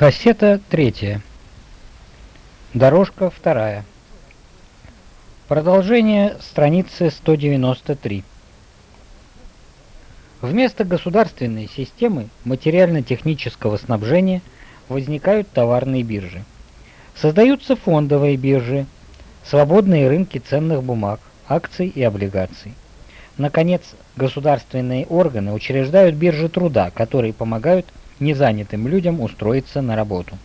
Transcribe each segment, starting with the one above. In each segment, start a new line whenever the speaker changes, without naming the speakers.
Кассета третья. Дорожка вторая. Продолжение страницы 193. Вместо государственной системы материально-технического снабжения возникают товарные биржи. Создаются фондовые биржи, свободные рынки ценных бумаг, акций и облигаций. Наконец, государственные органы учреждают биржи труда, которые помогают незанятым людям устроиться на работу.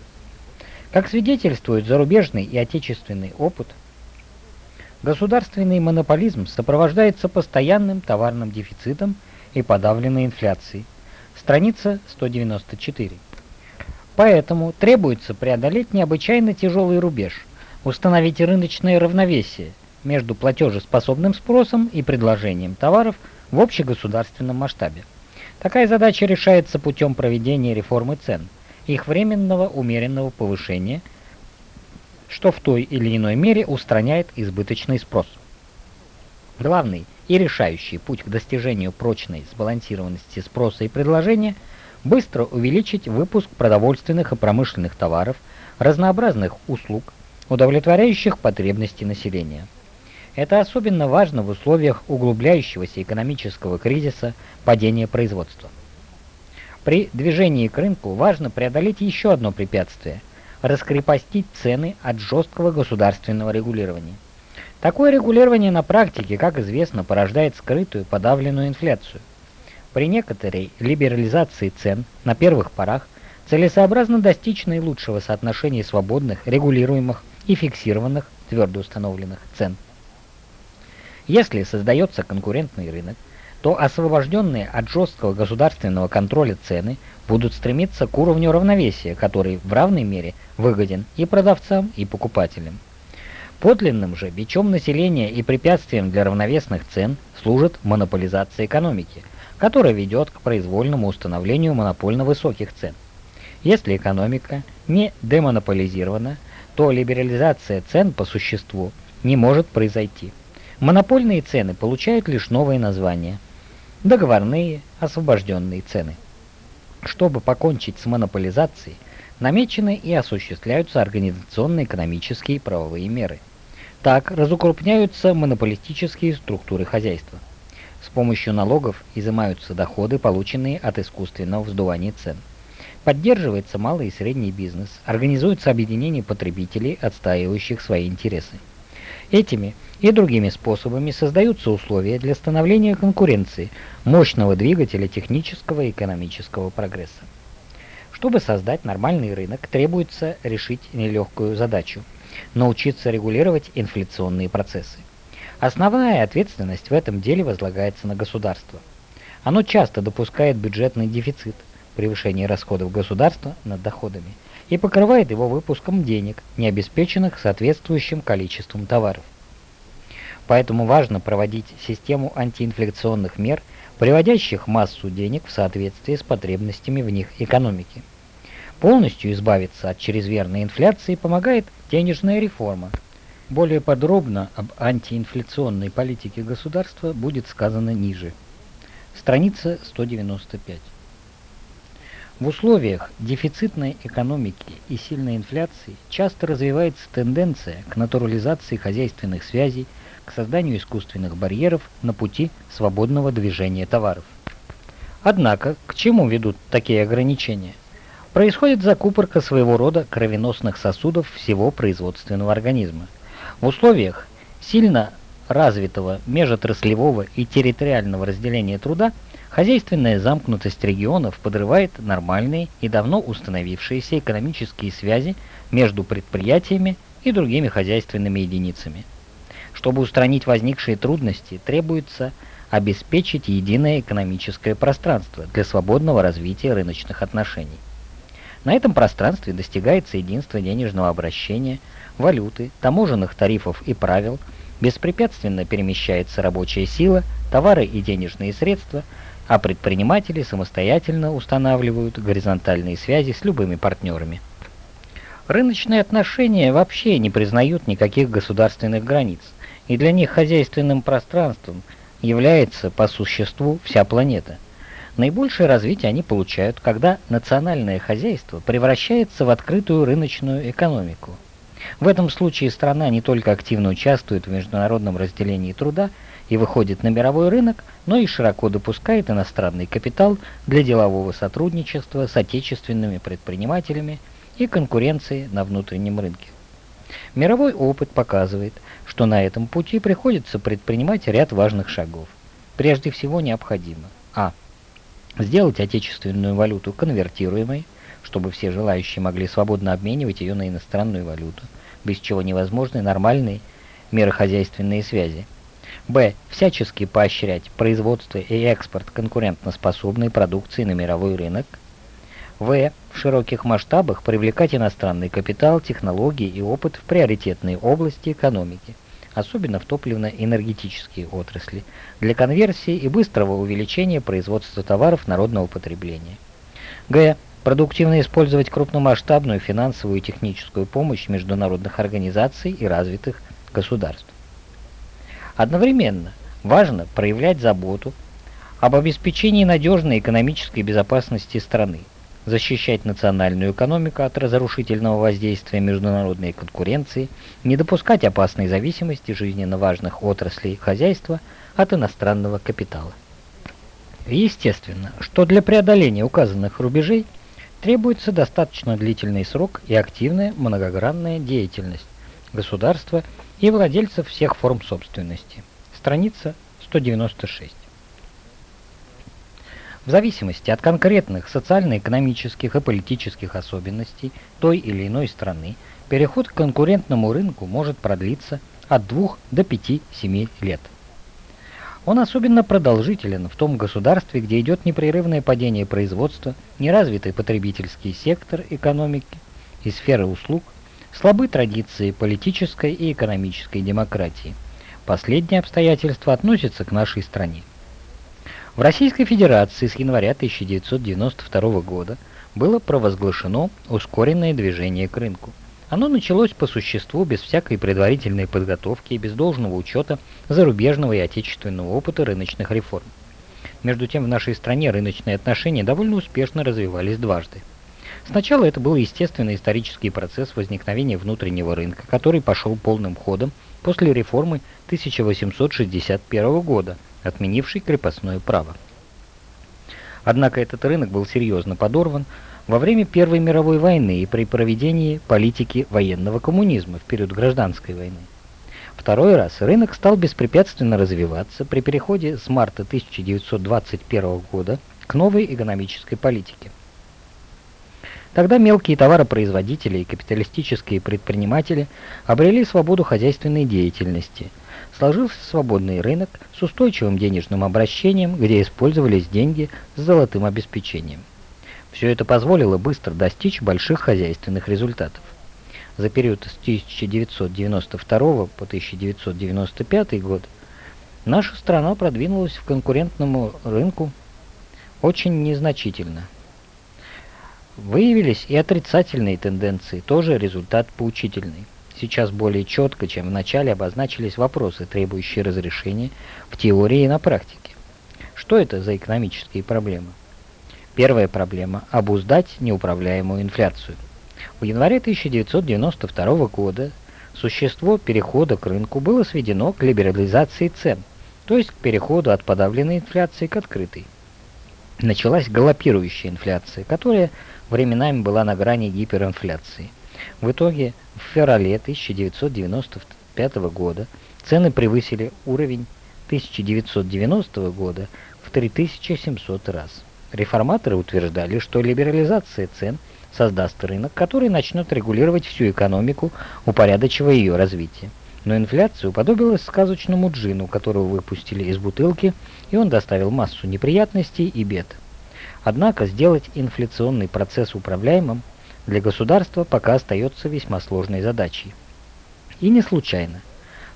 Как свидетельствует зарубежный и отечественный опыт, государственный монополизм сопровождается постоянным товарным дефицитом и подавленной инфляцией. Страница 194. Поэтому требуется преодолеть необычайно тяжелый рубеж, установить рыночное равновесие между платежеспособным спросом и предложением товаров в общегосударственном масштабе. Такая задача решается путем проведения реформы цен, их временного умеренного повышения, что в той или иной мере устраняет избыточный спрос. Главный и решающий путь к достижению прочной сбалансированности спроса и предложения – быстро увеличить выпуск продовольственных и промышленных товаров, разнообразных услуг, удовлетворяющих потребности населения. Это особенно важно в условиях углубляющегося экономического кризиса падения производства. При движении к рынку важно преодолеть еще одно препятствие – раскрепостить цены от жесткого государственного регулирования. Такое регулирование на практике, как известно, порождает скрытую подавленную инфляцию. При некоторой либерализации цен на первых порах целесообразно достичь наилучшего соотношения свободных, регулируемых и фиксированных, твердо установленных цен. Если создается конкурентный рынок, то освобожденные от жесткого государственного контроля цены будут стремиться к уровню равновесия, который в равной мере выгоден и продавцам, и покупателям. Подлинным же бичом населения и препятствием для равновесных цен служит монополизация экономики, которая ведет к произвольному установлению монопольно высоких цен. Если экономика не демонополизирована, то либерализация цен по существу не может произойти. Монопольные цены получают лишь новые названия – договорные, освобожденные цены. Чтобы покончить с монополизацией, намечены и осуществляются организационно-экономические и правовые меры. Так разукрупняются монополистические структуры хозяйства. С помощью налогов изымаются доходы, полученные от искусственного вздувания цен. Поддерживается малый и средний бизнес, организуется объединение потребителей, отстаивающих свои интересы. Этими и другими способами создаются условия для становления конкуренции, мощного двигателя технического и экономического прогресса. Чтобы создать нормальный рынок, требуется решить нелегкую задачу – научиться регулировать инфляционные процессы. Основная ответственность в этом деле возлагается на государство. Оно часто допускает бюджетный дефицит, превышение расходов государства над доходами, и покрывает его выпуском денег, не обеспеченных соответствующим количеством товаров. Поэтому важно проводить систему антиинфляционных мер, приводящих массу денег в соответствие с потребностями в них экономики. Полностью избавиться от чрезмерной инфляции помогает денежная реформа. Более подробно об антиинфляционной политике государства будет сказано ниже. Страница 195. В условиях дефицитной экономики и сильной инфляции часто развивается тенденция к натурализации хозяйственных связей, к созданию искусственных барьеров на пути свободного движения товаров. Однако, к чему ведут такие ограничения? Происходит закупорка своего рода кровеносных сосудов всего производственного организма. В условиях сильно развитого межотраслевого и территориального разделения труда хозяйственная замкнутость регионов подрывает нормальные и давно установившиеся экономические связи между предприятиями и другими хозяйственными единицами. Чтобы устранить возникшие трудности, требуется обеспечить единое экономическое пространство для свободного развития рыночных отношений. На этом пространстве достигается единство денежного обращения, валюты, таможенных тарифов и правил, беспрепятственно перемещается рабочая сила, товары и денежные средства, а предприниматели самостоятельно устанавливают горизонтальные связи с любыми партнерами. Рыночные отношения вообще не признают никаких государственных границ и для них хозяйственным пространством является по существу вся планета. Наибольшее развитие они получают, когда национальное хозяйство превращается в открытую рыночную экономику. В этом случае страна не только активно участвует в международном разделении труда и выходит на мировой рынок, но и широко допускает иностранный капитал для делового сотрудничества с отечественными предпринимателями и конкуренции на внутреннем рынке. Мировой опыт показывает, что на этом пути приходится предпринимать ряд важных шагов. Прежде всего необходимо а. Сделать отечественную валюту конвертируемой, чтобы все желающие могли свободно обменивать ее на иностранную валюту, без чего невозможны нормальные мирохозяйственные связи. Б. Всячески поощрять производство и экспорт конкурентоспособной продукции на мировой рынок. В. В широких масштабах привлекать иностранный капитал, технологии и опыт в приоритетные области экономики, особенно в топливно-энергетические отрасли, для конверсии и быстрого увеличения производства товаров народного потребления. Г. Продуктивно использовать крупномасштабную финансовую и техническую помощь международных организаций и развитых государств. Одновременно важно проявлять заботу об обеспечении надежной экономической безопасности страны, защищать национальную экономику от разрушительного воздействия международной конкуренции, не допускать опасной зависимости жизненно важных отраслей хозяйства от иностранного капитала. Естественно, что для преодоления указанных рубежей требуется достаточно длительный срок и активная многогранная деятельность государства и владельцев всех форм собственности. Страница 196. В зависимости от конкретных социально-экономических и политических особенностей той или иной страны, переход к конкурентному рынку может продлиться от 2 до 5-7 лет. Он особенно продолжителен в том государстве, где идет непрерывное падение производства, неразвитый потребительский сектор экономики и сферы услуг, слабы традиции политической и экономической демократии. Последнее обстоятельство относится к нашей стране. В Российской Федерации с января 1992 года было провозглашено ускоренное движение к рынку. Оно началось по существу без всякой предварительной подготовки и без должного учета зарубежного и отечественного опыта рыночных реформ. Между тем в нашей стране рыночные отношения довольно успешно развивались дважды. Сначала это был естественный исторический процесс возникновения внутреннего рынка, который пошел полным ходом после реформы 1861 года, отменившей крепостное право. Однако этот рынок был серьезно подорван во время Первой мировой войны и при проведении политики военного коммунизма в период гражданской войны. Второй раз рынок стал беспрепятственно развиваться при переходе с марта 1921 года к новой экономической политике. Тогда мелкие товаропроизводители и капиталистические предприниматели обрели свободу хозяйственной деятельности. Сложился свободный рынок с устойчивым денежным обращением, где использовались деньги с золотым обеспечением. Все это позволило быстро достичь больших хозяйственных результатов. За период с 1992 по 1995 год наша страна продвинулась в конкурентному рынку очень незначительно – Выявились и отрицательные тенденции, тоже результат поучительный. Сейчас более четко, чем в начале, обозначились вопросы, требующие разрешения в теории и на практике. Что это за экономические проблемы? Первая проблема – обуздать неуправляемую инфляцию. В январе 1992 года существо перехода к рынку было сведено к либерализации цен, то есть к переходу от подавленной инфляции к открытой. Началась галопирующая инфляция, которая временами была на грани гиперинфляции. В итоге в феврале 1995 года цены превысили уровень 1990 года в 3700 раз. Реформаторы утверждали, что либерализация цен создаст рынок, который начнет регулировать всю экономику, упорядочивая ее развитие. Но инфляция уподобилась сказочному джину, которого выпустили из бутылки, и он доставил массу неприятностей и бед. Однако сделать инфляционный процесс управляемым для государства пока остается весьма сложной задачей. И не случайно.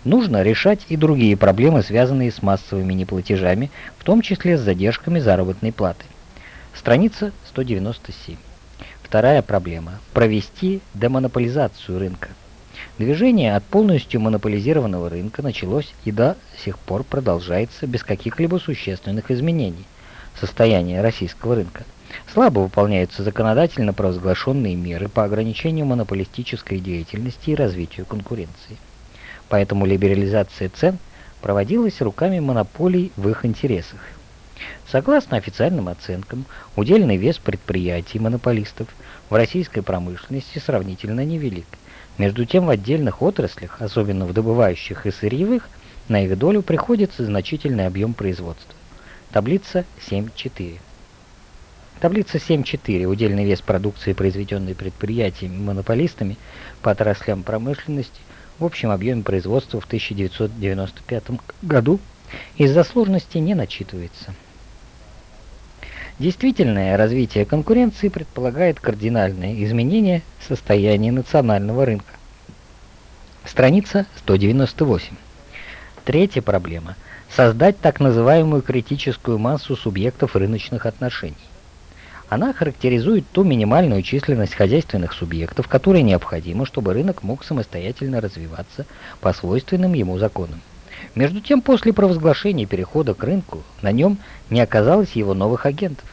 Нужно решать и другие проблемы, связанные с массовыми неплатежами, в том числе с задержками заработной платы. Страница 197. Вторая проблема – провести демонополизацию рынка. Движение от полностью монополизированного рынка началось и до сих пор продолжается без каких-либо существенных изменений – состояния российского рынка. Слабо выполняются законодательно провозглашенные меры по ограничению монополистической деятельности и развитию конкуренции. Поэтому либерализация цен проводилась руками монополий в их интересах. Согласно официальным оценкам, удельный вес предприятий монополистов в российской промышленности сравнительно невелик. Между тем в отдельных отраслях, особенно в добывающих и сырьевых, на их долю приходится значительный объем производства. Таблица 7.4. Таблица 7.4. Удельный вес продукции, произведенной предприятиями-монополистами по отраслям промышленности в общем объеме производства в 1995 году из-за сложности не начитывается. Действительное развитие конкуренции предполагает кардинальные изменения состояния национального рынка. Страница 198. Третья проблема – создать так называемую критическую массу субъектов рыночных отношений. Она характеризует ту минимальную численность хозяйственных субъектов, которая необходима, чтобы рынок мог самостоятельно развиваться по свойственным ему законам. Между тем, после провозглашения перехода к рынку, на нем не оказалось его новых агентов.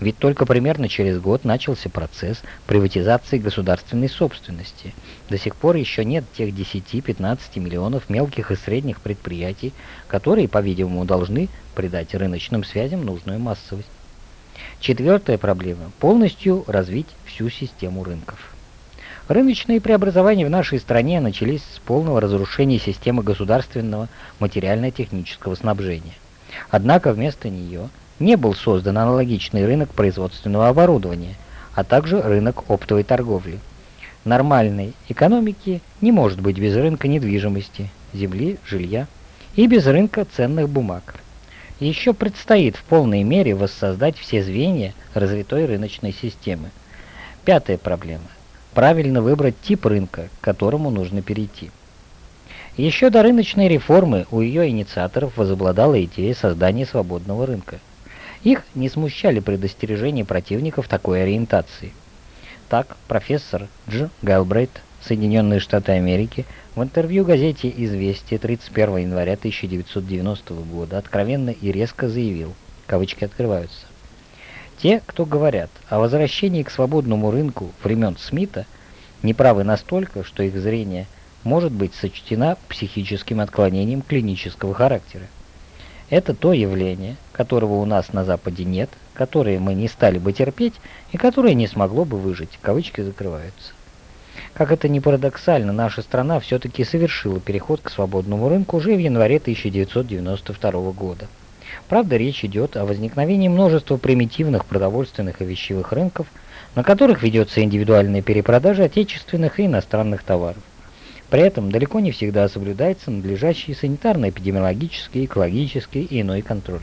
Ведь только примерно через год начался процесс приватизации государственной собственности. До сих пор еще нет тех 10-15 миллионов мелких и средних предприятий, которые, по-видимому, должны придать рыночным связям нужную массовость. Четвертая проблема – полностью развить всю систему рынков. Рыночные преобразования в нашей стране начались с полного разрушения системы государственного материально-технического снабжения. Однако вместо нее не был создан аналогичный рынок производственного оборудования, а также рынок оптовой торговли. Нормальной экономики не может быть без рынка недвижимости, земли, жилья и без рынка ценных бумаг. Еще предстоит в полной мере воссоздать все звенья развитой рыночной системы. Пятая проблема правильно выбрать тип рынка, к которому нужно перейти. Еще до рыночной реформы у ее инициаторов возобладала идея создания свободного рынка. Их не смущали предостережения противников такой ориентации. Так, профессор Дж. Гэлбрейт, Соединенные Штаты Америки, в интервью газете «Известия» 31 января 1990 года откровенно и резко заявил, кавычки открываются, те, кто говорят о возвращении к свободному рынку времен Смита, неправы настолько, что их зрение может быть сочтено психическим отклонением клинического характера. Это то явление, которого у нас на Западе нет, которое мы не стали бы терпеть и которое не смогло бы выжить. Кавычки закрываются. Как это ни парадоксально, наша страна все-таки совершила переход к свободному рынку уже в январе 1992 года. Правда, речь идет о возникновении множества примитивных продовольственных и вещевых рынков, на которых ведется индивидуальная перепродажа отечественных и иностранных товаров. При этом далеко не всегда соблюдается надлежащий санитарно-эпидемиологический, экологический и иной контроль.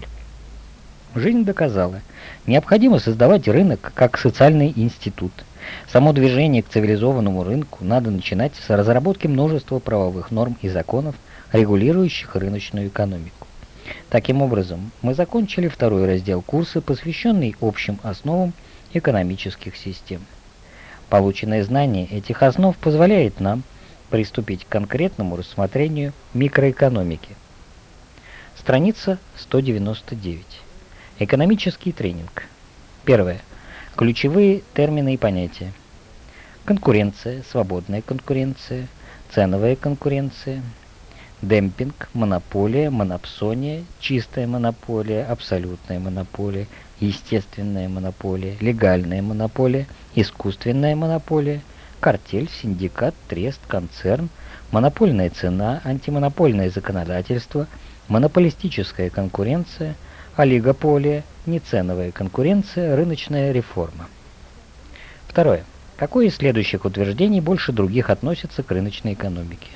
Жизнь доказала, необходимо создавать рынок как социальный институт. Само движение к цивилизованному рынку надо начинать с разработки множества правовых норм и законов, регулирующих рыночную экономику. Таким образом, мы закончили второй раздел курса, посвященный общим основам экономических систем. Полученное знание этих основ позволяет нам приступить к конкретному рассмотрению микроэкономики. Страница 199. Экономический тренинг. Первое. Ключевые термины и понятия. Конкуренция, свободная конкуренция, ценовая конкуренция, демпинг, монополия, монопсония, чистая монополия, абсолютная монополия, естественная монополия, легальная монополия, искусственная монополия, картель, синдикат, трест, концерн, монопольная цена, антимонопольное законодательство, монополистическая конкуренция, олигополия, неценовая конкуренция, рыночная реформа. Второе. Какое из следующих утверждений больше других относится к рыночной экономике?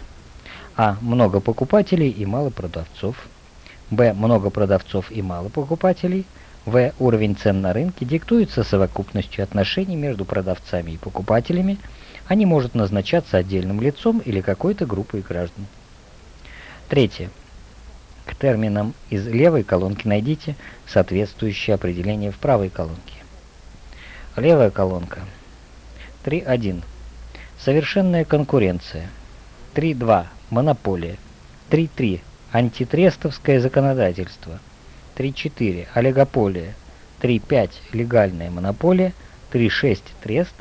А. Много покупателей и мало продавцов. Б. Много продавцов и мало покупателей. В. Уровень цен на рынке диктуется совокупностью отношений между продавцами и покупателями, а не может назначаться отдельным лицом или какой-то группой граждан. Третье. К терминам из левой колонки найдите соответствующее определение в правой колонке. Левая колонка. 3.1. Совершенная конкуренция. 3.2. Монополия. 3.3. Антитрестовское законодательство. 3.4. Олигополия. 3.5 легальная монополия, 3.6 трест,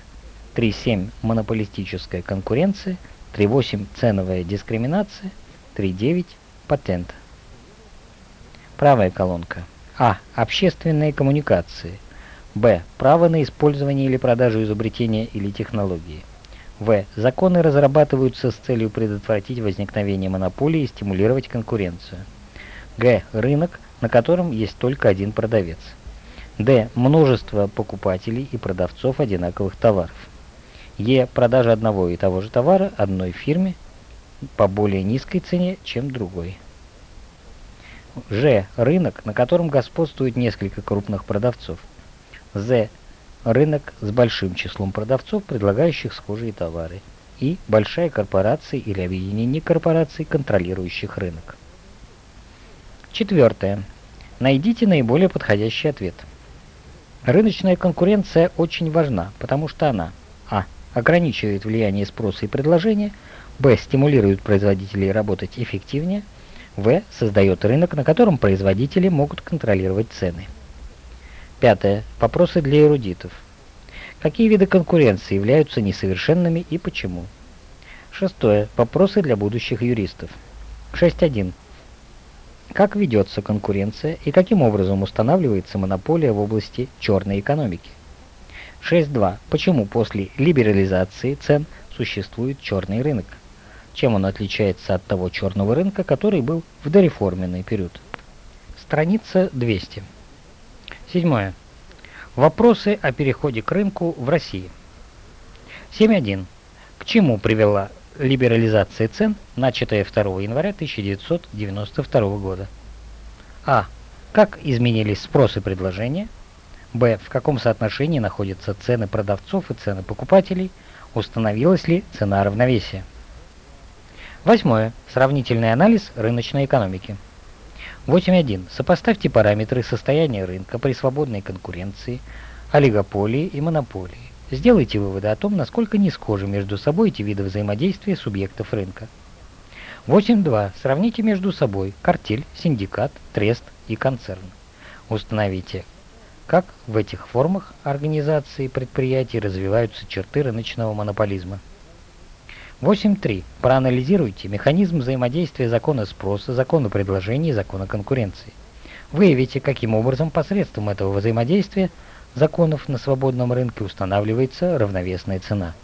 3.7 монополистическая конкуренция, 3.8 ценовая дискриминация, 3.9 патент. Правая колонка. А. Общественные коммуникации. Б. Право на использование или продажу изобретения или технологии. В. Законы разрабатываются с целью предотвратить возникновение монополии и стимулировать конкуренцию. Г. Рынок, на котором есть только один продавец. Д. Множество покупателей и продавцов одинаковых товаров. Е. Продажа одного и того же товара одной фирме по более низкой цене, чем другой. Ж. Рынок, на котором господствует несколько крупных продавцов. З. Рынок с большим числом продавцов, предлагающих схожие товары. И большая корпорация или объединение корпораций, контролирующих рынок. Четвертое. Найдите наиболее подходящий ответ. Рыночная конкуренция очень важна, потому что она а. ограничивает влияние спроса и предложения, б. стимулирует производителей работать эффективнее, в. создает рынок, на котором производители могут контролировать цены. Пятое. Вопросы для эрудитов. Какие виды конкуренции являются несовершенными и почему? Шестое. Вопросы для будущих юристов. 6.1. Как ведется конкуренция и каким образом устанавливается монополия в области черной экономики? 6.2. Почему после либерализации цен существует черный рынок? Чем он отличается от того черного рынка, который был в дореформенный период? Страница 200. Седьмое. Вопросы о переходе к рынку в России. 7.1. К чему привела либерализация цен, начатая 2 января 1992 года? А. Как изменились спрос и предложение? Б. В каком соотношении находятся цены продавцов и цены покупателей? Установилась ли цена равновесия? Восьмое. Сравнительный анализ рыночной экономики. 8.1. Сопоставьте параметры состояния рынка при свободной конкуренции, олигополии и монополии. Сделайте выводы о том, насколько не схожи между собой эти виды взаимодействия субъектов рынка. 8.2. Сравните между собой картель, синдикат, трест и концерн. Установите, как в этих формах организации предприятий развиваются черты рыночного монополизма. 8.3. Проанализируйте механизм взаимодействия закона спроса, закона предложения и закона конкуренции. Выявите, каким образом посредством этого взаимодействия законов на свободном рынке устанавливается равновесная цена.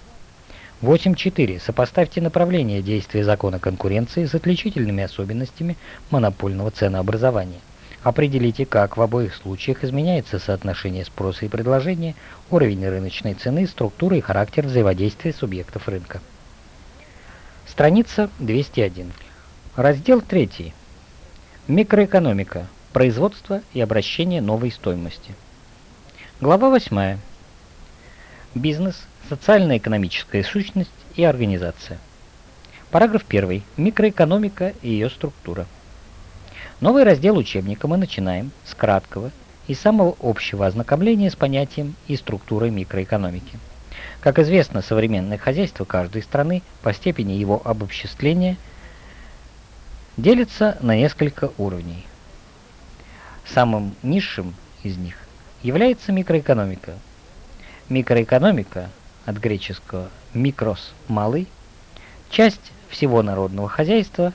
8.4. Сопоставьте направление действия закона конкуренции с отличительными особенностями монопольного ценообразования. Определите, как в обоих случаях изменяется соотношение спроса и предложения, уровень рыночной цены, структура и характер взаимодействия субъектов рынка. Страница 201. Раздел 3. Микроэкономика. Производство и обращение новой стоимости. Глава 8. Бизнес, социально-экономическая сущность и организация. Параграф 1. Микроэкономика и ее структура. Новый раздел учебника мы начинаем с краткого и самого общего ознакомления с понятием и структурой микроэкономики. Как известно, современное хозяйство каждой страны по степени его обобществления делится на несколько уровней. Самым низшим из них является микроэкономика. Микроэкономика, от греческого «микрос» – «малый», часть всего народного хозяйства,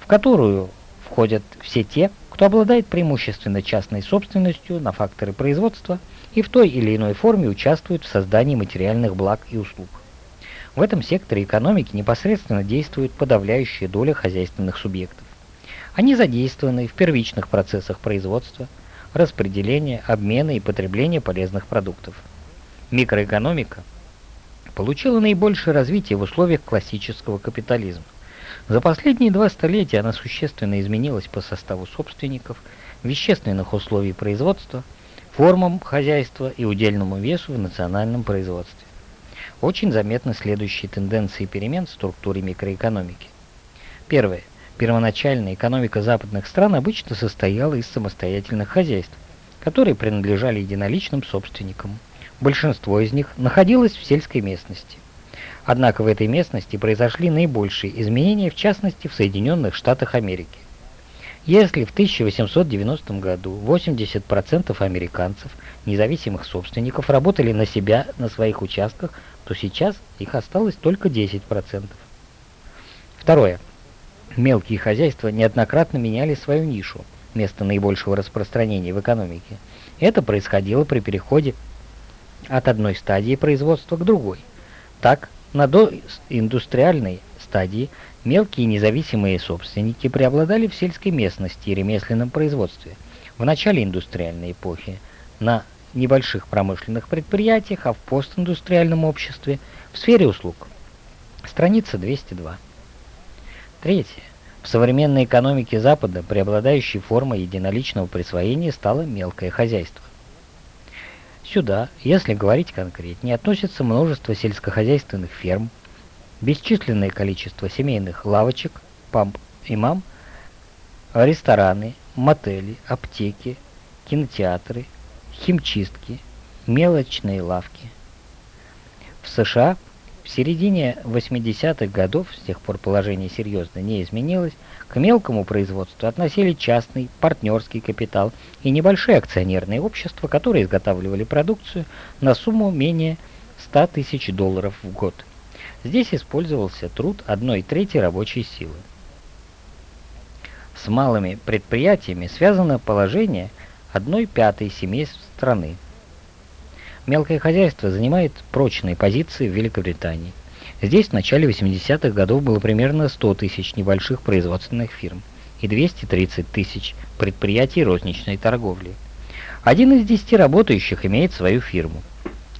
в которую входят все те, кто обладает преимущественно частной собственностью на факторы производства – и в той или иной форме участвуют в создании материальных благ и услуг. В этом секторе экономики непосредственно действует подавляющая доля хозяйственных субъектов. Они задействованы в первичных процессах производства, распределения, обмена и потребления полезных продуктов. Микроэкономика получила наибольшее развитие в условиях классического капитализма. За последние два столетия она существенно изменилась по составу собственников, вещественных условий производства – формам хозяйства и удельному весу в национальном производстве. Очень заметны следующие тенденции перемен в структуре микроэкономики. Первое. Первоначальная экономика западных стран обычно состояла из самостоятельных хозяйств, которые принадлежали единоличным собственникам. Большинство из них находилось в сельской местности. Однако в этой местности произошли наибольшие изменения, в частности в Соединенных Штатах Америки. Если в 1890 году 80% американцев, независимых собственников, работали на себя на своих участках, то сейчас их осталось только 10%. Второе. Мелкие хозяйства неоднократно меняли свою нишу, место наибольшего распространения в экономике. Это происходило при переходе от одной стадии производства к другой. Так, на доиндустриальной стадии мелкие независимые собственники преобладали в сельской местности и ремесленном производстве. В начале индустриальной эпохи на небольших промышленных предприятиях, а в постиндустриальном обществе в сфере услуг. Страница 202. Третье. В современной экономике Запада преобладающей формой единоличного присвоения стало мелкое хозяйство. Сюда, если говорить конкретнее, относится множество сельскохозяйственных ферм, бесчисленное количество семейных лавочек, памп и мам, рестораны, мотели, аптеки, кинотеатры, химчистки, мелочные лавки. В США в середине 80-х годов, с тех пор положение серьезно не изменилось, к мелкому производству относили частный, партнерский капитал и небольшие акционерные общества, которые изготавливали продукцию на сумму менее 100 тысяч долларов в год. Здесь использовался труд одной трети рабочей силы. С малыми предприятиями связано положение одной пятой семей страны. Мелкое хозяйство занимает прочные позиции в Великобритании. Здесь в начале 80-х годов было примерно 100 тысяч небольших производственных фирм и 230 тысяч предприятий розничной торговли. Один из десяти работающих имеет свою фирму.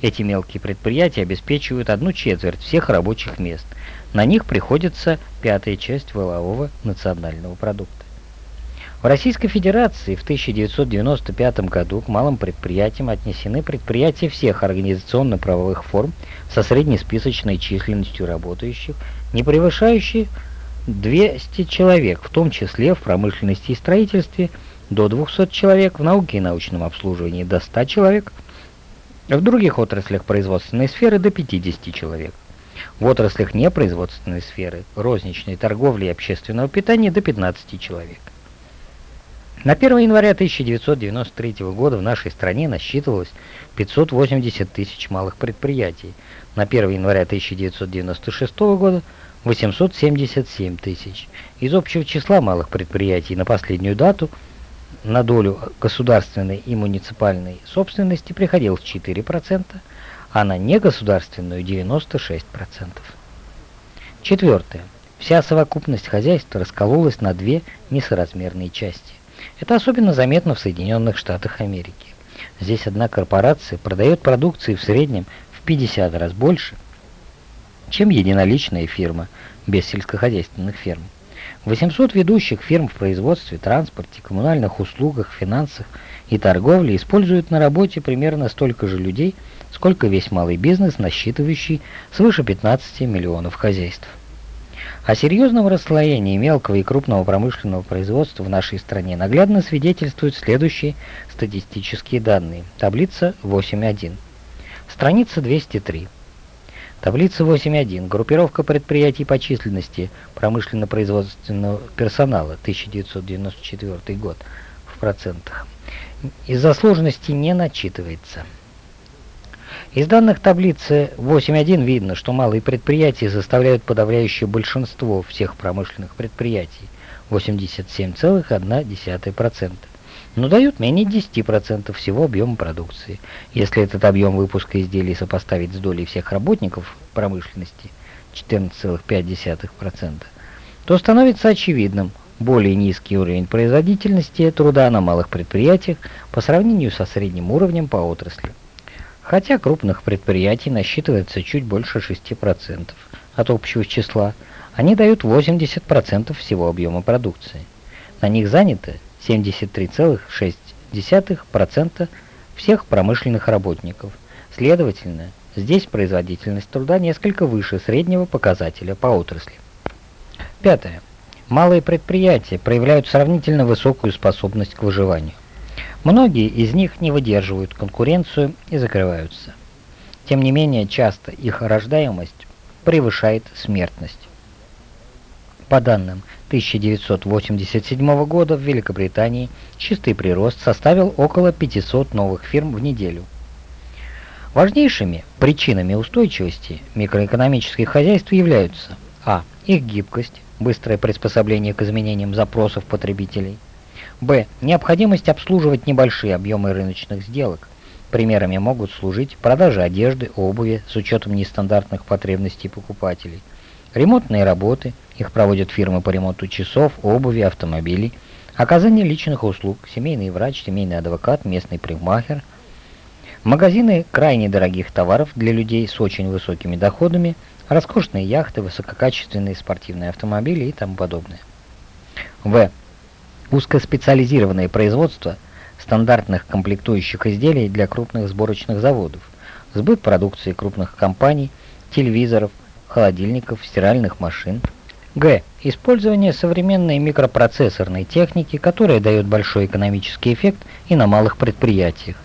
Эти мелкие предприятия обеспечивают одну четверть всех рабочих мест. На них приходится пятая часть валового национального продукта. В Российской Федерации в 1995 году к малым предприятиям отнесены предприятия всех организационно-правовых форм со среднесписочной численностью работающих, не превышающие 200 человек, в том числе в промышленности и строительстве до 200 человек, в науке и научном обслуживании до 100 человек, в других отраслях производственной сферы до 50 человек. В отраслях непроизводственной сферы, розничной торговли и общественного питания до 15 человек. На 1 января 1993 года в нашей стране насчитывалось 580 тысяч малых предприятий. На 1 января 1996 года 877 тысяч. Из общего числа малых предприятий на последнюю дату на долю государственной и муниципальной собственности приходилось 4%, а на негосударственную 96%. Четвертое. Вся совокупность хозяйства раскололась на две несоразмерные части. Это особенно заметно в Соединенных Штатах Америки. Здесь одна корпорация продает продукции в среднем в 50 раз больше, чем единоличная фирма без сельскохозяйственных ферм. 800 ведущих фирм в производстве, транспорте, коммунальных услугах, финансах и торговле используют на работе примерно столько же людей, сколько весь малый бизнес, насчитывающий свыше 15 миллионов хозяйств. О серьезном расслоении мелкого и крупного промышленного производства в нашей стране наглядно свидетельствуют следующие статистические данные. Таблица 8.1. Страница 203. Таблица 8.1. Группировка предприятий по численности промышленно-производственного персонала 1994 год в процентах. Из-за сложности не начитывается. Из данных таблицы 8.1 видно, что малые предприятия составляют подавляющее большинство всех промышленных предприятий, 87,1%, но дают менее 10% всего объема продукции. Если этот объем выпуска изделий сопоставить с долей всех работников промышленности, 14,5%, то становится очевидным, более низкий уровень производительности труда на малых предприятиях по сравнению со средним уровнем по отрасли хотя крупных предприятий насчитывается чуть больше 6% от общего числа, они дают 80% всего объема продукции. На них занято 73,6% всех промышленных работников. Следовательно, здесь производительность труда несколько выше среднего показателя по отрасли. Пятое. Малые предприятия проявляют сравнительно высокую способность к выживанию. Многие из них не выдерживают конкуренцию и закрываются. Тем не менее, часто их рождаемость превышает смертность. По данным 1987 года в Великобритании чистый прирост составил около 500 новых фирм в неделю. Важнейшими причинами устойчивости микроэкономических хозяйств являются а. их гибкость, быстрое приспособление к изменениям запросов потребителей, б. необходимость обслуживать небольшие объемы рыночных сделок. Примерами могут служить продажа одежды, обуви с учетом нестандартных потребностей покупателей, ремонтные работы, их проводят фирмы по ремонту часов, обуви, автомобилей, оказание личных услуг, семейный врач, семейный адвокат, местный парикмахер – Магазины крайне дорогих товаров для людей с очень высокими доходами, роскошные яхты, высококачественные спортивные автомобили и тому подобное. В. Узкоспециализированное производство стандартных комплектующих изделий для крупных сборочных заводов, сбыт продукции крупных компаний, телевизоров, холодильников, стиральных машин. Г. Использование современной микропроцессорной техники, которая дает большой экономический эффект и на малых предприятиях.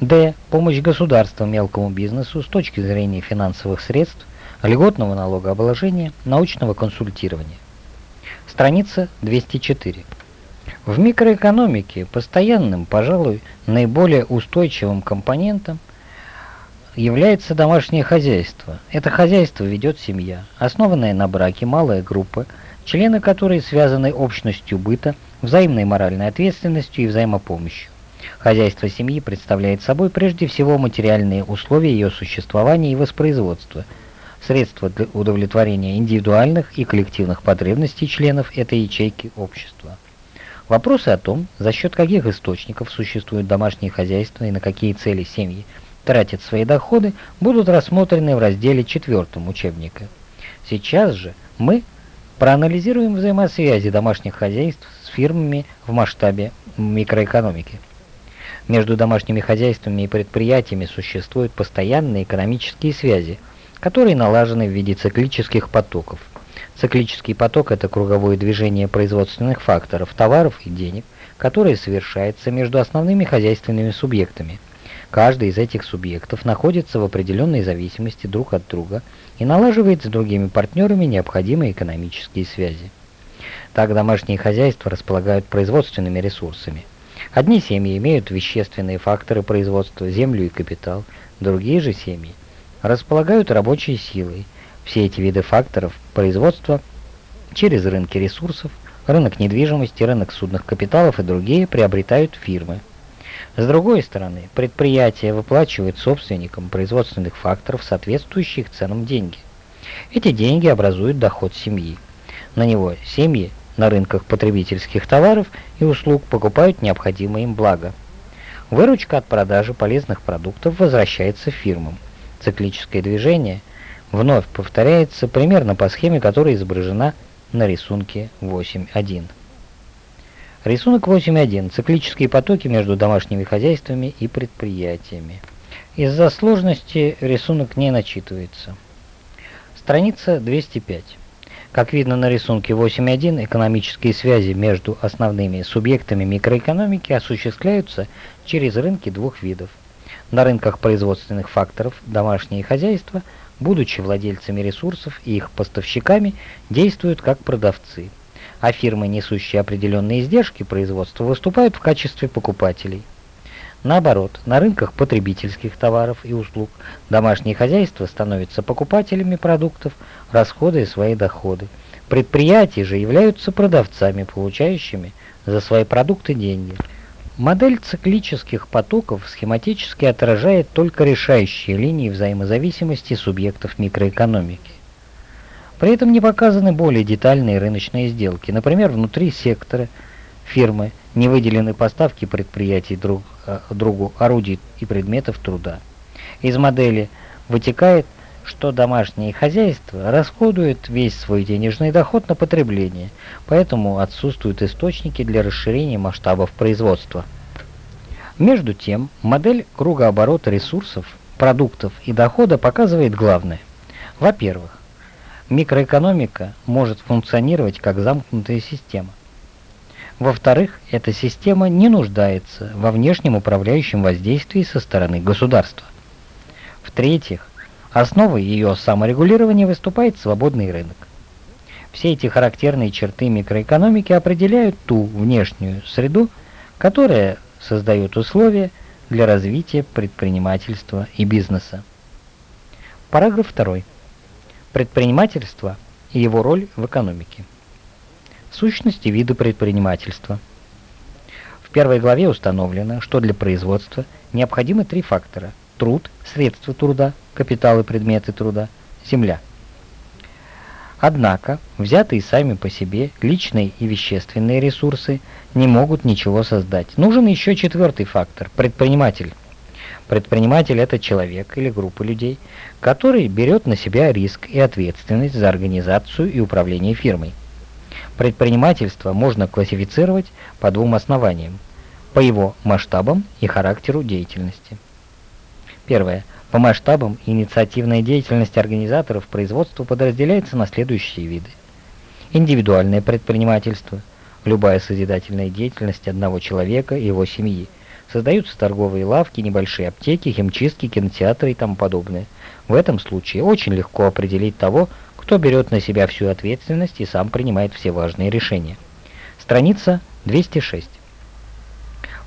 Д. Помощь государства мелкому бизнесу с точки зрения финансовых средств, льготного налогообложения, научного консультирования. Страница 204. В микроэкономике постоянным, пожалуй, наиболее устойчивым компонентом является домашнее хозяйство. Это хозяйство ведет семья, основанная на браке малая группа, члены которой связаны общностью быта, взаимной моральной ответственностью и взаимопомощью. Хозяйство семьи представляет собой прежде всего материальные условия ее существования и воспроизводства, средства для удовлетворения индивидуальных и коллективных потребностей членов этой ячейки общества. Вопросы о том, за счет каких источников существуют домашние хозяйства и на какие цели семьи тратят свои доходы, будут рассмотрены в разделе 4 учебника. Сейчас же мы проанализируем взаимосвязи домашних хозяйств с фирмами в масштабе микроэкономики. Между домашними хозяйствами и предприятиями существуют постоянные экономические связи, которые налажены в виде циклических потоков. Циклический поток – это круговое движение производственных факторов, товаров и денег, которое совершается между основными хозяйственными субъектами. Каждый из этих субъектов находится в определенной зависимости друг от друга и налаживает с другими партнерами необходимые экономические связи. Так домашние хозяйства располагают производственными ресурсами – Одни семьи имеют вещественные факторы производства, землю и капитал, другие же семьи располагают рабочей силой. Все эти виды факторов производства через рынки ресурсов, рынок недвижимости, рынок судных капиталов и другие приобретают фирмы. С другой стороны, предприятия выплачивают собственникам производственных факторов, соответствующих ценам деньги. Эти деньги образуют доход семьи. На него семьи на рынках потребительских товаров и услуг покупают необходимые им блага. Выручка от продажи полезных продуктов возвращается фирмам. Циклическое движение вновь повторяется примерно по схеме, которая изображена на рисунке 8.1. Рисунок 8.1. Циклические потоки между домашними хозяйствами и предприятиями. Из-за сложности рисунок не начитывается. Страница 205. Как видно на рисунке 8.1, экономические связи между основными субъектами микроэкономики осуществляются через рынки двух видов. На рынках производственных факторов домашние хозяйства, будучи владельцами ресурсов и их поставщиками, действуют как продавцы, а фирмы, несущие определенные издержки производства, выступают в качестве покупателей. Наоборот, на рынках потребительских товаров и услуг домашние хозяйства становятся покупателями продуктов, расходуя свои доходы. Предприятия же являются продавцами, получающими за свои продукты деньги. Модель циклических потоков схематически отражает только решающие линии взаимозависимости субъектов микроэкономики. При этом не показаны более детальные рыночные сделки, например, внутри сектора фирмы – не выделены поставки предприятий друг э, другу орудий и предметов труда. Из модели вытекает, что домашние хозяйства расходуют весь свой денежный доход на потребление, поэтому отсутствуют источники для расширения масштабов производства. Между тем, модель кругооборота ресурсов, продуктов и дохода показывает главное. Во-первых, микроэкономика может функционировать как замкнутая система. Во-вторых, эта система не нуждается во внешнем управляющем воздействии со стороны государства. В-третьих, основой ее саморегулирования выступает свободный рынок. Все эти характерные черты микроэкономики определяют ту внешнюю среду, которая создает условия для развития предпринимательства и бизнеса. Параграф 2. Предпринимательство и его роль в экономике. Сущности виды предпринимательства. В первой главе установлено, что для производства необходимы три фактора – труд, средства труда, капитал и предметы труда, земля – Однако, взятые сами по себе, личные и вещественные ресурсы не могут ничего создать. Нужен еще четвертый фактор – предприниматель. Предприниматель – это человек или группа людей, который берет на себя риск и ответственность за организацию и управление фирмой. Предпринимательство можно классифицировать по двум основаниям – по его масштабам и характеру деятельности. Первое. По масштабам инициативная деятельность организаторов производства подразделяется на следующие виды. Индивидуальное предпринимательство, любая созидательная деятельность одного человека и его семьи. Создаются торговые лавки, небольшие аптеки, химчистки, кинотеатры и тому подобное. В этом случае очень легко определить того, кто берет на себя всю ответственность и сам принимает все важные решения. Страница 206.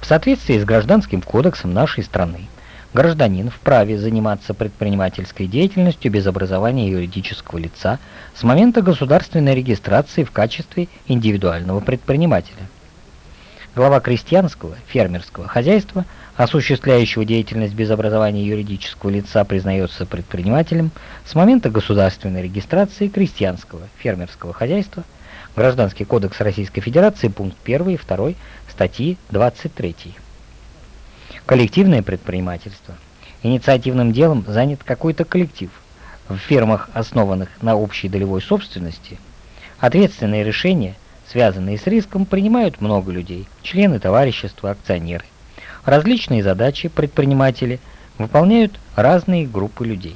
В соответствии с Гражданским кодексом нашей страны, Гражданин вправе заниматься предпринимательской деятельностью без образования юридического лица с момента государственной регистрации в качестве индивидуального предпринимателя. Глава крестьянского, фермерского хозяйства, осуществляющего деятельность без образования юридического лица, признается предпринимателем с момента государственной регистрации крестьянского, фермерского хозяйства, Гражданский кодекс Российской Федерации, пункт 1 и 2 статьи 23. Коллективное предпринимательство. Инициативным делом занят какой-то коллектив. В фирмах, основанных на общей долевой собственности, ответственные решения, связанные с риском, принимают много людей, члены товарищества, акционеры. Различные задачи предприниматели выполняют разные группы людей.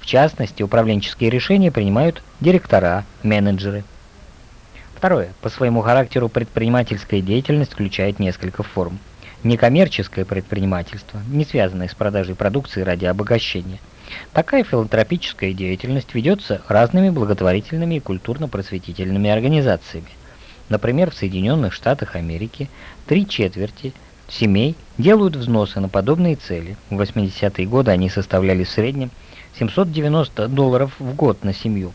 В частности, управленческие решения принимают директора, менеджеры. Второе. По своему характеру предпринимательская деятельность включает несколько форм некоммерческое предпринимательство, не связанное с продажей продукции ради обогащения. Такая филантропическая деятельность ведется разными благотворительными и культурно-просветительными организациями. Например, в Соединенных Штатах Америки три четверти семей делают взносы на подобные цели. В 80-е годы они составляли в среднем 790 долларов в год на семью.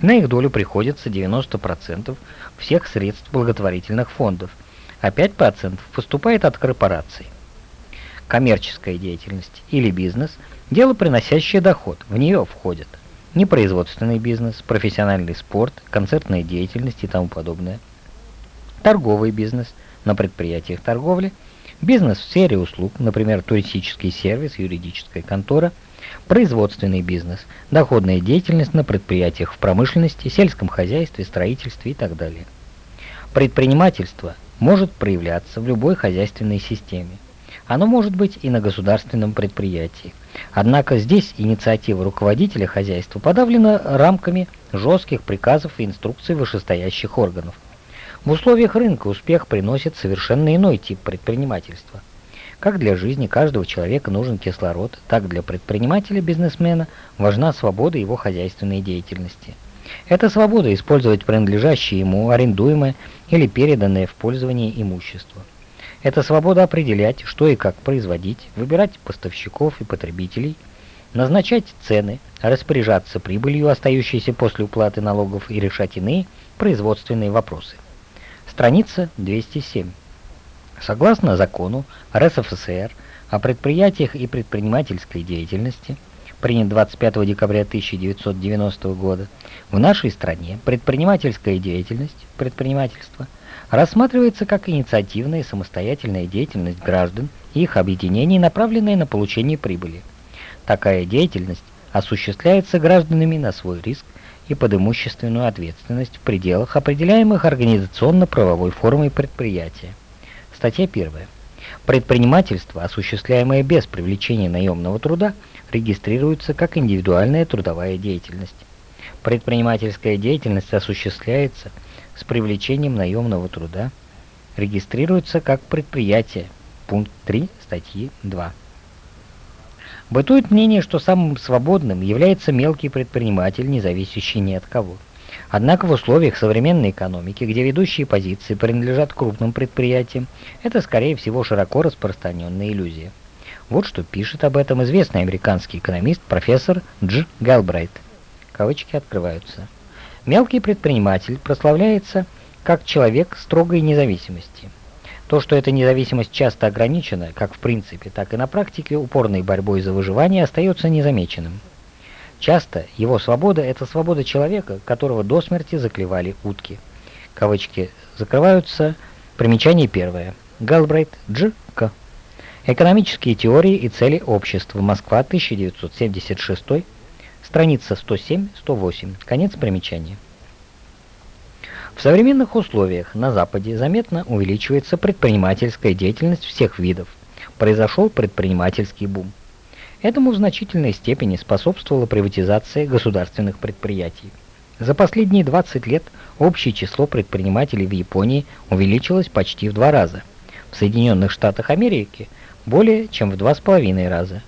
На их долю приходится 90% всех средств благотворительных фондов – а 5% поступает от корпораций. Коммерческая деятельность или бизнес – дело, приносящее доход, в нее входят непроизводственный бизнес, профессиональный спорт, концертная деятельность и тому подобное, торговый бизнес на предприятиях торговли, бизнес в сфере услуг, например, туристический сервис, юридическая контора, производственный бизнес, доходная деятельность на предприятиях в промышленности, сельском хозяйстве, строительстве и так далее. Предпринимательство – может проявляться в любой хозяйственной системе. Оно может быть и на государственном предприятии. Однако здесь инициатива руководителя хозяйства подавлена рамками жестких приказов и инструкций вышестоящих органов. В условиях рынка успех приносит совершенно иной тип предпринимательства. Как для жизни каждого человека нужен кислород, так для предпринимателя-бизнесмена важна свобода его хозяйственной деятельности – это свобода использовать принадлежащее ему, арендуемое или переданное в пользование имущество. Это свобода определять, что и как производить, выбирать поставщиков и потребителей, назначать цены, распоряжаться прибылью, остающейся после уплаты налогов и решать иные производственные вопросы. Страница 207. Согласно закону РСФСР о предприятиях и предпринимательской деятельности, принят 25 декабря 1990 года, в нашей стране предпринимательская деятельность, предпринимательство, рассматривается как инициативная и самостоятельная деятельность граждан и их объединений, направленная на получение прибыли. Такая деятельность осуществляется гражданами на свой риск и под имущественную ответственность в пределах, определяемых организационно-правовой формой предприятия. Статья 1. Предпринимательство, осуществляемое без привлечения наемного труда, регистрируется как индивидуальная трудовая деятельность. Предпринимательская деятельность осуществляется с привлечением наемного труда, регистрируется как предприятие. Пункт 3 статьи 2. Бытует мнение, что самым свободным является мелкий предприниматель, не зависящий ни от кого. Однако в условиях современной экономики, где ведущие позиции принадлежат крупным предприятиям, это скорее всего широко распространенная иллюзия. Вот что пишет об этом известный американский экономист профессор Дж. Галбрайт. Кавычки открываются. Мелкий предприниматель прославляется как человек строгой независимости. То, что эта независимость часто ограничена, как в принципе, так и на практике, упорной борьбой за выживание остается незамеченным. Часто его свобода – это свобода человека, которого до смерти заклевали утки. Кавычки закрываются. Примечание первое. Галбрайт Дж. К. Экономические теории и цели общества. Москва, 1976 Страница 107-108. Конец примечания. В современных условиях на Западе заметно увеличивается предпринимательская деятельность всех видов. Произошел предпринимательский бум. Этому в значительной степени способствовала приватизация государственных предприятий. За последние 20 лет общее число предпринимателей в Японии увеличилось почти в два раза. В Соединенных Штатах Америки более чем в два с половиной раза.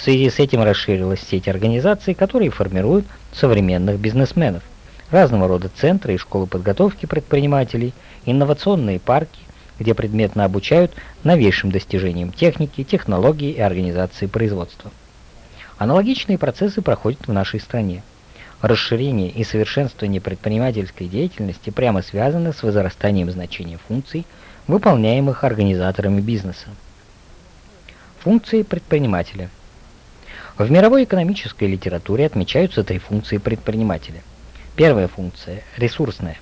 В связи с этим расширилась сеть организаций, которые формируют современных бизнесменов, разного рода центры и школы подготовки предпринимателей, инновационные парки, где предметно обучают новейшим достижениям техники, технологии и организации производства. Аналогичные процессы проходят в нашей стране. Расширение и совершенствование предпринимательской деятельности прямо связаны с возрастанием значения функций, выполняемых организаторами бизнеса. Функции предпринимателя – в мировой экономической литературе отмечаются три функции предпринимателя. Первая функция – ресурсная.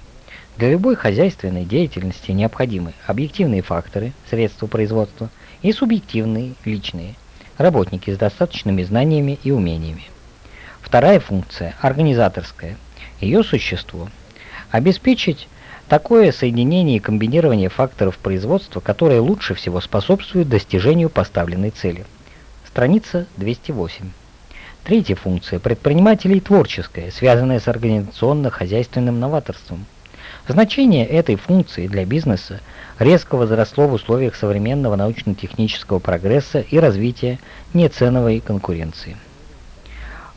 Для любой хозяйственной деятельности необходимы объективные факторы, средства производства, и субъективные, личные, работники с достаточными знаниями и умениями. Вторая функция – организаторская. Ее существо – обеспечить такое соединение и комбинирование факторов производства, которое лучше всего способствует достижению поставленной цели – Страница 208. Третья функция предпринимателей творческая, связанная с организационно-хозяйственным новаторством. Значение этой функции для бизнеса резко возросло в условиях современного научно-технического прогресса и развития неценовой конкуренции.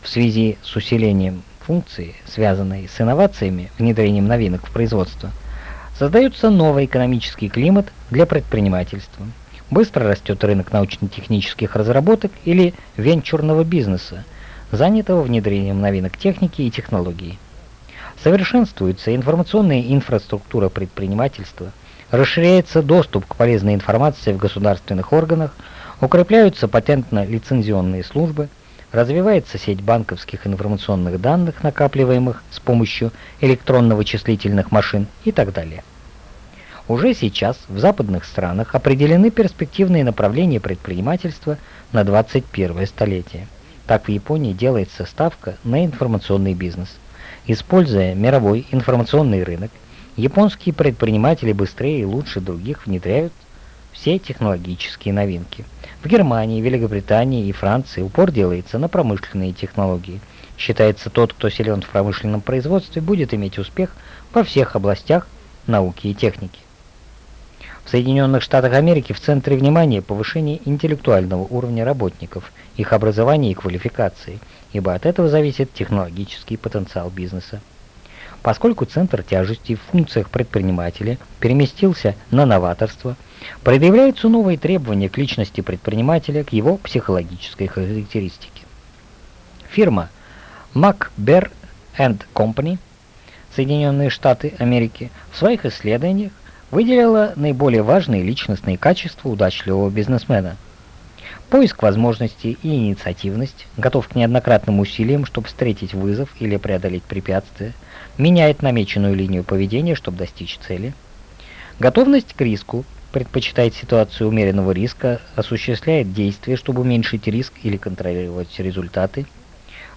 В связи с усилением функции, связанной с инновациями, внедрением новинок в производство, создается новый экономический климат для предпринимательства – Быстро растет рынок научно-технических разработок или венчурного бизнеса, занятого внедрением новинок техники и технологий. Совершенствуется информационная инфраструктура предпринимательства, расширяется доступ к полезной информации в государственных органах, укрепляются патентно-лицензионные службы, развивается сеть банковских информационных данных, накапливаемых с помощью электронно-вычислительных машин и так далее. Уже сейчас в западных странах определены перспективные направления предпринимательства на 21 столетие. Так в Японии делается ставка на информационный бизнес. Используя мировой информационный рынок, японские предприниматели быстрее и лучше других внедряют все технологические новинки. В Германии, Великобритании и Франции упор делается на промышленные технологии. Считается, тот, кто силен в промышленном производстве, будет иметь успех во всех областях науки и техники. В Соединенных Штатах Америки в центре внимания повышение интеллектуального уровня работников, их образования и квалификации, ибо от этого зависит технологический потенциал бизнеса. Поскольку центр тяжести в функциях предпринимателя переместился на новаторство, предъявляются новые требования к личности предпринимателя, к его психологической характеристике. Фирма MacBear Company, Соединенные Штаты Америки, в своих исследованиях выделила наиболее важные личностные качества удачливого бизнесмена. Поиск возможностей и инициативность, готов к неоднократным усилиям, чтобы встретить вызов или преодолеть препятствия, меняет намеченную линию поведения, чтобы достичь цели. Готовность к риску, предпочитает ситуацию умеренного риска, осуществляет действия, чтобы уменьшить риск или контролировать результаты.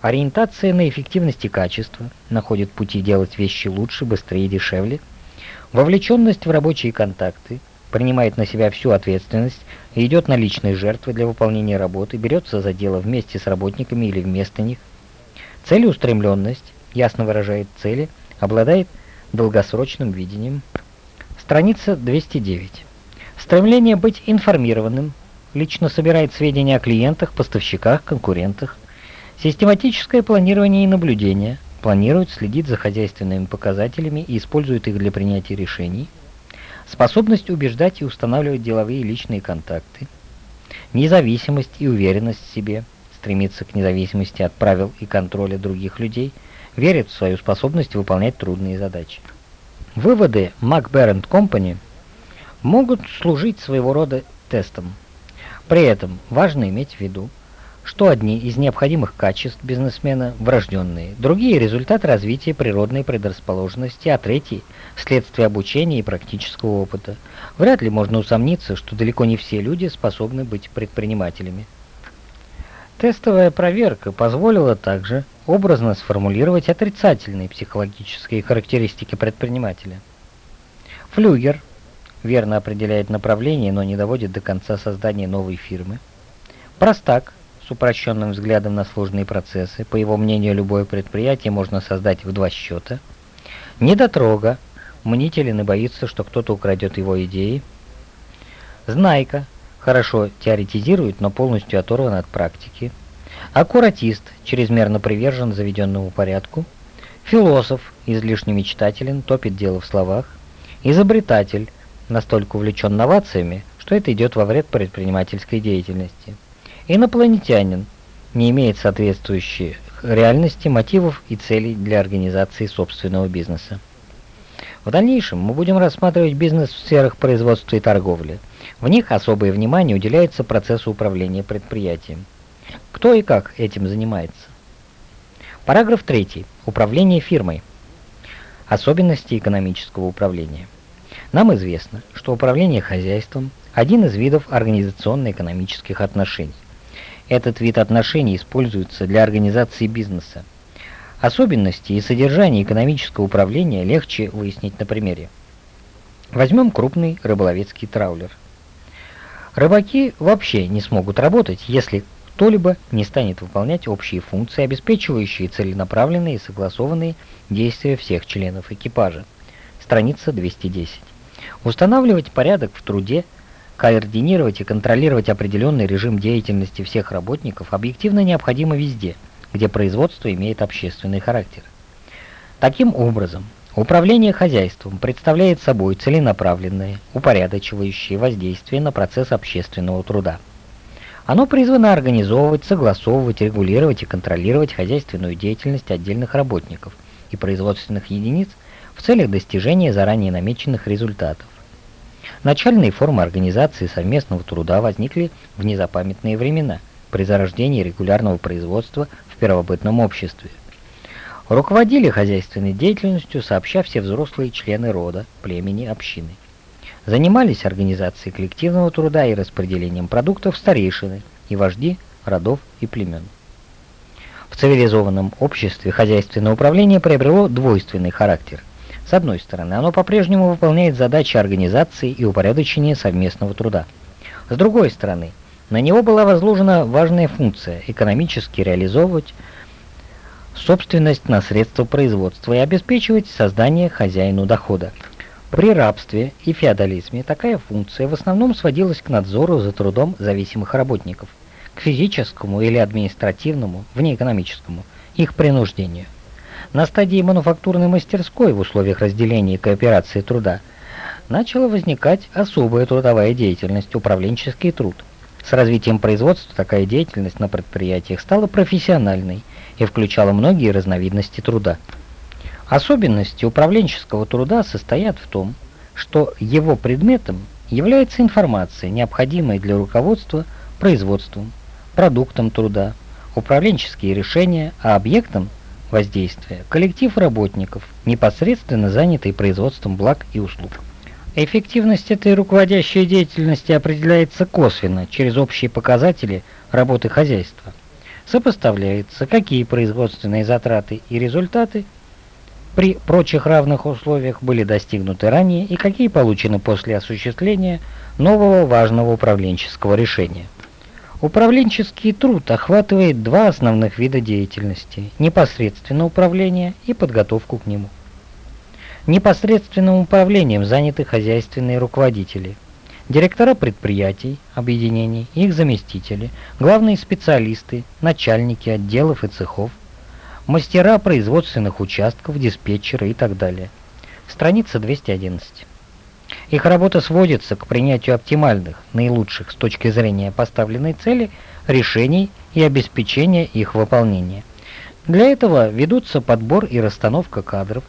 Ориентация на эффективность и качество, находит пути делать вещи лучше, быстрее и дешевле – Вовлеченность в рабочие контакты, принимает на себя всю ответственность идет на личные жертвы для выполнения работы, берется за дело вместе с работниками или вместо них. Целеустремленность, ясно выражает цели, обладает долгосрочным видением. Страница 209. Стремление быть информированным, лично собирает сведения о клиентах, поставщиках, конкурентах. Систематическое планирование и наблюдение, планирует, следит за хозяйственными показателями и использует их для принятия решений, способность убеждать и устанавливать деловые и личные контакты, независимость и уверенность в себе, стремится к независимости от правил и контроля других людей, верит в свою способность выполнять трудные задачи. Выводы MacBear Company могут служить своего рода тестом. При этом важно иметь в виду, что одни из необходимых качеств бизнесмена врожденные, другие – результат развития природной предрасположенности, а третий – следствие обучения и практического опыта. Вряд ли можно усомниться, что далеко не все люди способны быть предпринимателями. Тестовая проверка позволила также образно сформулировать отрицательные психологические характеристики предпринимателя. Флюгер верно определяет направление, но не доводит до конца создания новой фирмы. Простак – с упрощенным взглядом на сложные процессы. По его мнению, любое предприятие можно создать в два счета. Недотрога, мнителен и боится, что кто-то украдет его идеи. Знайка, хорошо теоретизирует, но полностью оторван от практики. Аккуратист, чрезмерно привержен заведенному порядку. Философ, излишне мечтателен, топит дело в словах. Изобретатель, настолько увлечен новациями, что это идет во вред предпринимательской деятельности. Инопланетянин не имеет соответствующих реальности, мотивов и целей для организации собственного бизнеса. В дальнейшем мы будем рассматривать бизнес в сферах производства и торговли. В них особое внимание уделяется процессу управления предприятием. Кто и как этим занимается? Параграф 3. Управление фирмой. Особенности экономического управления. Нам известно, что управление хозяйством – один из видов организационно-экономических отношений. Этот вид отношений используется для организации бизнеса. Особенности и содержание экономического управления легче выяснить на примере. Возьмем крупный рыболовецкий траулер. Рыбаки вообще не смогут работать, если кто-либо не станет выполнять общие функции, обеспечивающие целенаправленные и согласованные действия всех членов экипажа. Страница 210. Устанавливать порядок в труде – Координировать и контролировать определенный режим деятельности всех работников объективно необходимо везде, где производство имеет общественный характер. Таким образом, управление хозяйством представляет собой целенаправленное, упорядочивающее воздействие на процесс общественного труда. Оно призвано организовывать, согласовывать, регулировать и контролировать хозяйственную деятельность отдельных работников и производственных единиц в целях достижения заранее намеченных результатов. Начальные формы организации совместного труда возникли в незапамятные времена при зарождении регулярного производства в первобытном обществе. Руководили хозяйственной деятельностью сообща все взрослые члены рода, племени, общины. Занимались организацией коллективного труда и распределением продуктов старейшины и вожди родов и племен. В цивилизованном обществе хозяйственное управление приобрело двойственный характер – с одной стороны, оно по-прежнему выполняет задачи организации и упорядочения совместного труда. С другой стороны, на него была возложена важная функция – экономически реализовывать собственность на средства производства и обеспечивать создание хозяину дохода. При рабстве и феодализме такая функция в основном сводилась к надзору за трудом зависимых работников, к физическому или административному, внеэкономическому, их принуждению. На стадии мануфактурной мастерской в условиях разделения и кооперации труда начала возникать особая трудовая деятельность, управленческий труд. С развитием производства такая деятельность на предприятиях стала профессиональной и включала многие разновидности труда. Особенности управленческого труда состоят в том, что его предметом является информация, необходимая для руководства производством, продуктом труда, управленческие решения, а объектом – воздействия – коллектив работников, непосредственно занятый производством благ и услуг. Эффективность этой руководящей деятельности определяется косвенно, через общие показатели работы хозяйства. Сопоставляется, какие производственные затраты и результаты при прочих равных условиях были достигнуты ранее и какие получены после осуществления нового важного управленческого решения. Управленческий труд охватывает два основных вида деятельности – непосредственно управление и подготовку к нему. Непосредственным управлением заняты хозяйственные руководители, директора предприятий, объединений, их заместители, главные специалисты, начальники отделов и цехов. мастера производственных участков, диспетчеры и так далее. Страница 211. Их работа сводится к принятию оптимальных, наилучших с точки зрения поставленной цели решений и обеспечения их выполнения. Для этого ведутся подбор и расстановка кадров,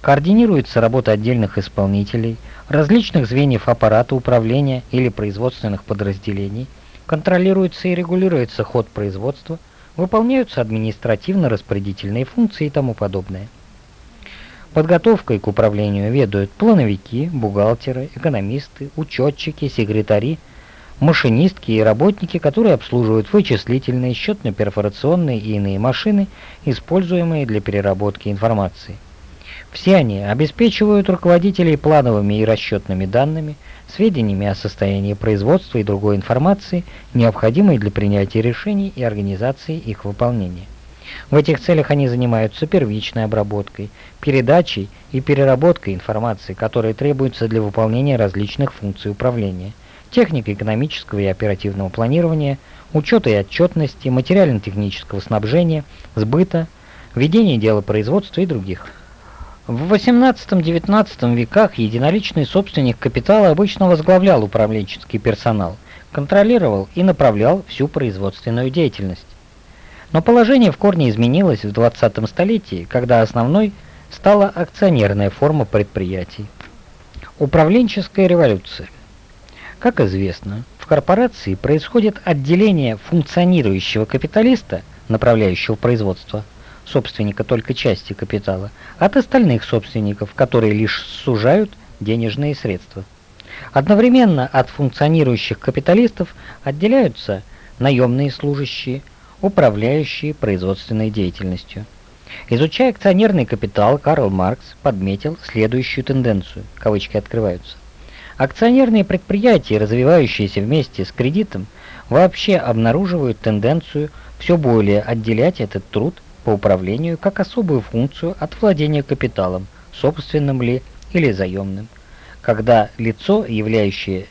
координируется работа отдельных исполнителей, различных звеньев аппарата управления или производственных подразделений, контролируется и регулируется ход производства, выполняются административно-распорядительные функции и тому подобное. Подготовкой к управлению ведают плановики, бухгалтеры, экономисты, учетчики, секретари, машинистки и работники, которые обслуживают вычислительные, счетно-перфорационные и иные машины, используемые для переработки информации. Все они обеспечивают руководителей плановыми и расчетными данными, сведениями о состоянии производства и другой информации, необходимой для принятия решений и организации их выполнения. В этих целях они занимаются первичной обработкой, передачей и переработкой информации, которая требуется для выполнения различных функций управления, техникой экономического и оперативного планирования, учета и отчетности, материально-технического снабжения, сбыта, ведения дела производства и других. В XVIII-XIX веках единоличный собственник капитала обычно возглавлял управленческий персонал, контролировал и направлял всю производственную деятельность. Но положение в корне изменилось в 20 столетии, когда основной стала акционерная форма предприятий. Управленческая революция. Как известно, в корпорации происходит отделение функционирующего капиталиста, направляющего производство, собственника только части капитала, от остальных собственников, которые лишь сужают денежные средства. Одновременно от функционирующих капиталистов отделяются наемные служащие, управляющие производственной деятельностью. Изучая акционерный капитал, Карл Маркс подметил следующую тенденцию, кавычки открываются. Акционерные предприятия, развивающиеся вместе с кредитом, вообще обнаруживают тенденцию все более отделять этот труд по управлению как особую функцию от владения капиталом, собственным ли или заемным. Когда лицо, являющееся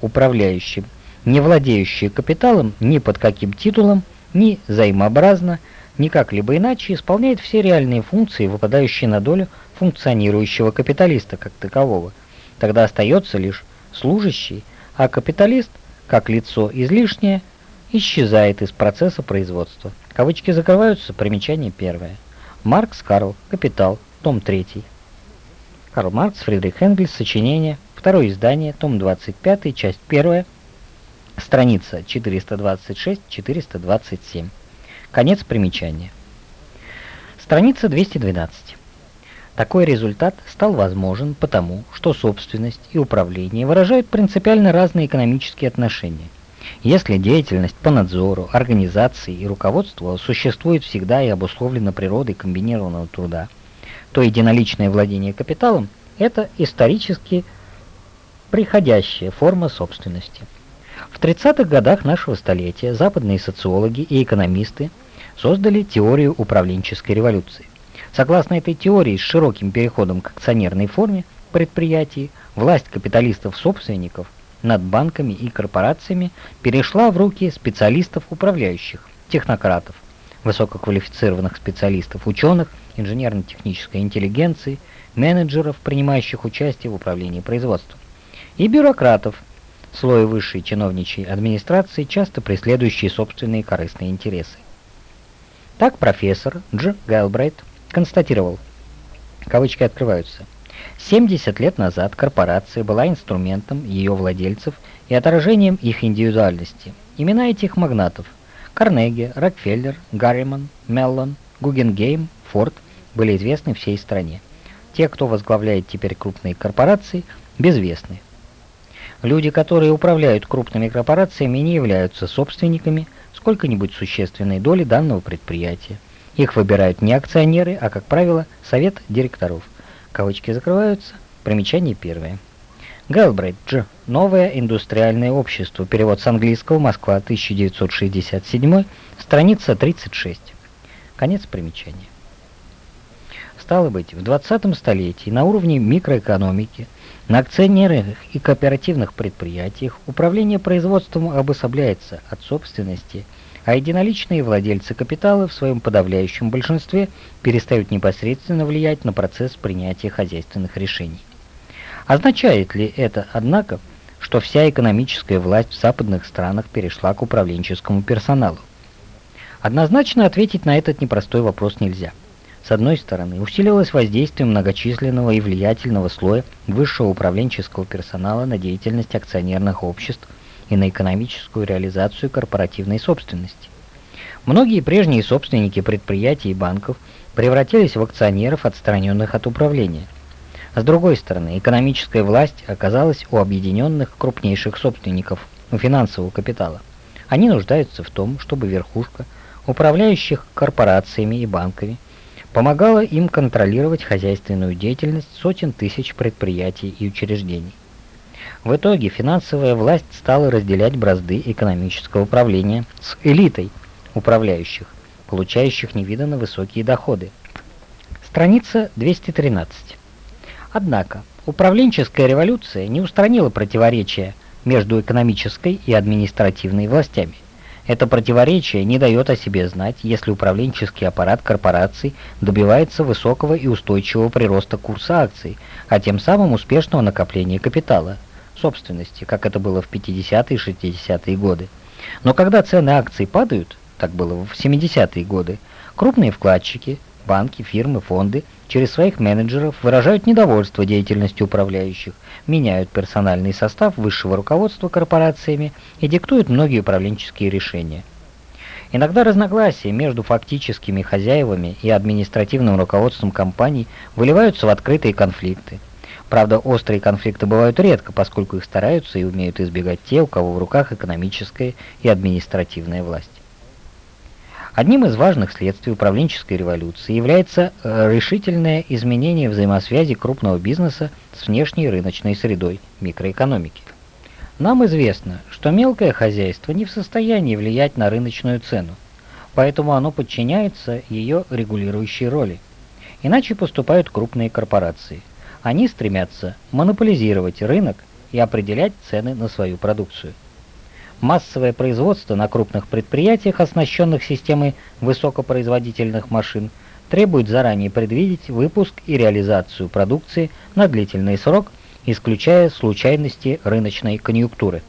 управляющим, не владеющее капиталом ни под каким титулом, ни взаимообразно, ни как-либо иначе исполняет все реальные функции, выпадающие на долю функционирующего капиталиста как такового. Тогда остается лишь служащий, а капиталист, как лицо излишнее, исчезает из процесса производства. Кавычки закрываются, примечание первое. Маркс Карл, Капитал, том 3. Карл Маркс, Фридрих Энгельс, сочинение, второе издание, том 25, часть 1, Страница 426-427. Конец примечания. Страница 212. Такой результат стал возможен потому, что собственность и управление выражают принципиально разные экономические отношения. Если деятельность по надзору, организации и руководству существует всегда и обусловлена природой комбинированного труда, то единоличное владение капиталом – это исторически приходящая форма собственности. В 30-х годах нашего столетия западные социологи и экономисты создали теорию управленческой революции. Согласно этой теории, с широким переходом к акционерной форме предприятий, власть капиталистов-собственников над банками и корпорациями перешла в руки специалистов-управляющих, технократов, высококвалифицированных специалистов, ученых, инженерно-технической интеллигенции, менеджеров, принимающих участие в управлении производством, и бюрократов, слои высшей чиновничьей администрации, часто преследующие собственные корыстные интересы. Так профессор Дж. Гэлбрайт констатировал, кавычки открываются, 70 лет назад корпорация была инструментом ее владельцев и отражением их индивидуальности. Имена этих магнатов – Карнеги, Рокфеллер, Гарриман, Меллон, Гугенгейм, Форд – были известны всей стране. Те, кто возглавляет теперь крупные корпорации, безвестны. Люди, которые управляют крупными корпорациями, не являются собственниками сколько-нибудь существенной доли данного предприятия. Их выбирают не акционеры, а, как правило, совет директоров. Кавычки закрываются. Примечание первое. Гэлбрейт Дж. Новое индустриальное общество. Перевод с английского. Москва, 1967. Страница 36. Конец примечания. Стало быть, в 20 столетии на уровне микроэкономики – на акционерных и кооперативных предприятиях управление производством обособляется от собственности, а единоличные владельцы капитала в своем подавляющем большинстве перестают непосредственно влиять на процесс принятия хозяйственных решений. Означает ли это, однако, что вся экономическая власть в западных странах перешла к управленческому персоналу? Однозначно ответить на этот непростой вопрос нельзя. С одной стороны, усилилось воздействие многочисленного и влиятельного слоя высшего управленческого персонала на деятельность акционерных обществ и на экономическую реализацию корпоративной собственности. Многие прежние собственники предприятий и банков превратились в акционеров, отстраненных от управления. С другой стороны, экономическая власть оказалась у объединенных крупнейших собственников у финансового капитала. Они нуждаются в том, чтобы верхушка, управляющих корпорациями и банками, помогала им контролировать хозяйственную деятельность сотен тысяч предприятий и учреждений. В итоге финансовая власть стала разделять бразды экономического управления с элитой управляющих, получающих невиданно высокие доходы. Страница 213. Однако, управленческая революция не устранила противоречия между экономической и административной властями. Это противоречие не дает о себе знать, если управленческий аппарат корпораций добивается высокого и устойчивого прироста курса акций, а тем самым успешного накопления капитала – собственности, как это было в 50-е и 60-е годы. Но когда цены акций падают, так было в 70-е годы, крупные вкладчики, банки, фирмы, фонды через своих менеджеров выражают недовольство деятельностью управляющих, меняют персональный состав высшего руководства корпорациями и диктуют многие управленческие решения. Иногда разногласия между фактическими хозяевами и административным руководством компаний выливаются в открытые конфликты. Правда, острые конфликты бывают редко, поскольку их стараются и умеют избегать те, у кого в руках экономическая и административная власть. Одним из важных следствий управленческой революции является э, решительное изменение взаимосвязи крупного бизнеса с внешней рыночной средой микроэкономики. Нам известно, что мелкое хозяйство не в состоянии влиять на рыночную цену, поэтому оно подчиняется ее регулирующей роли. Иначе поступают крупные корпорации. Они стремятся монополизировать рынок и определять цены на свою продукцию. Массовое производство на крупных предприятиях, оснащенных системой высокопроизводительных машин, требует заранее предвидеть выпуск и реализацию продукции на длительный срок, исключая случайности рыночной конъюнктуры.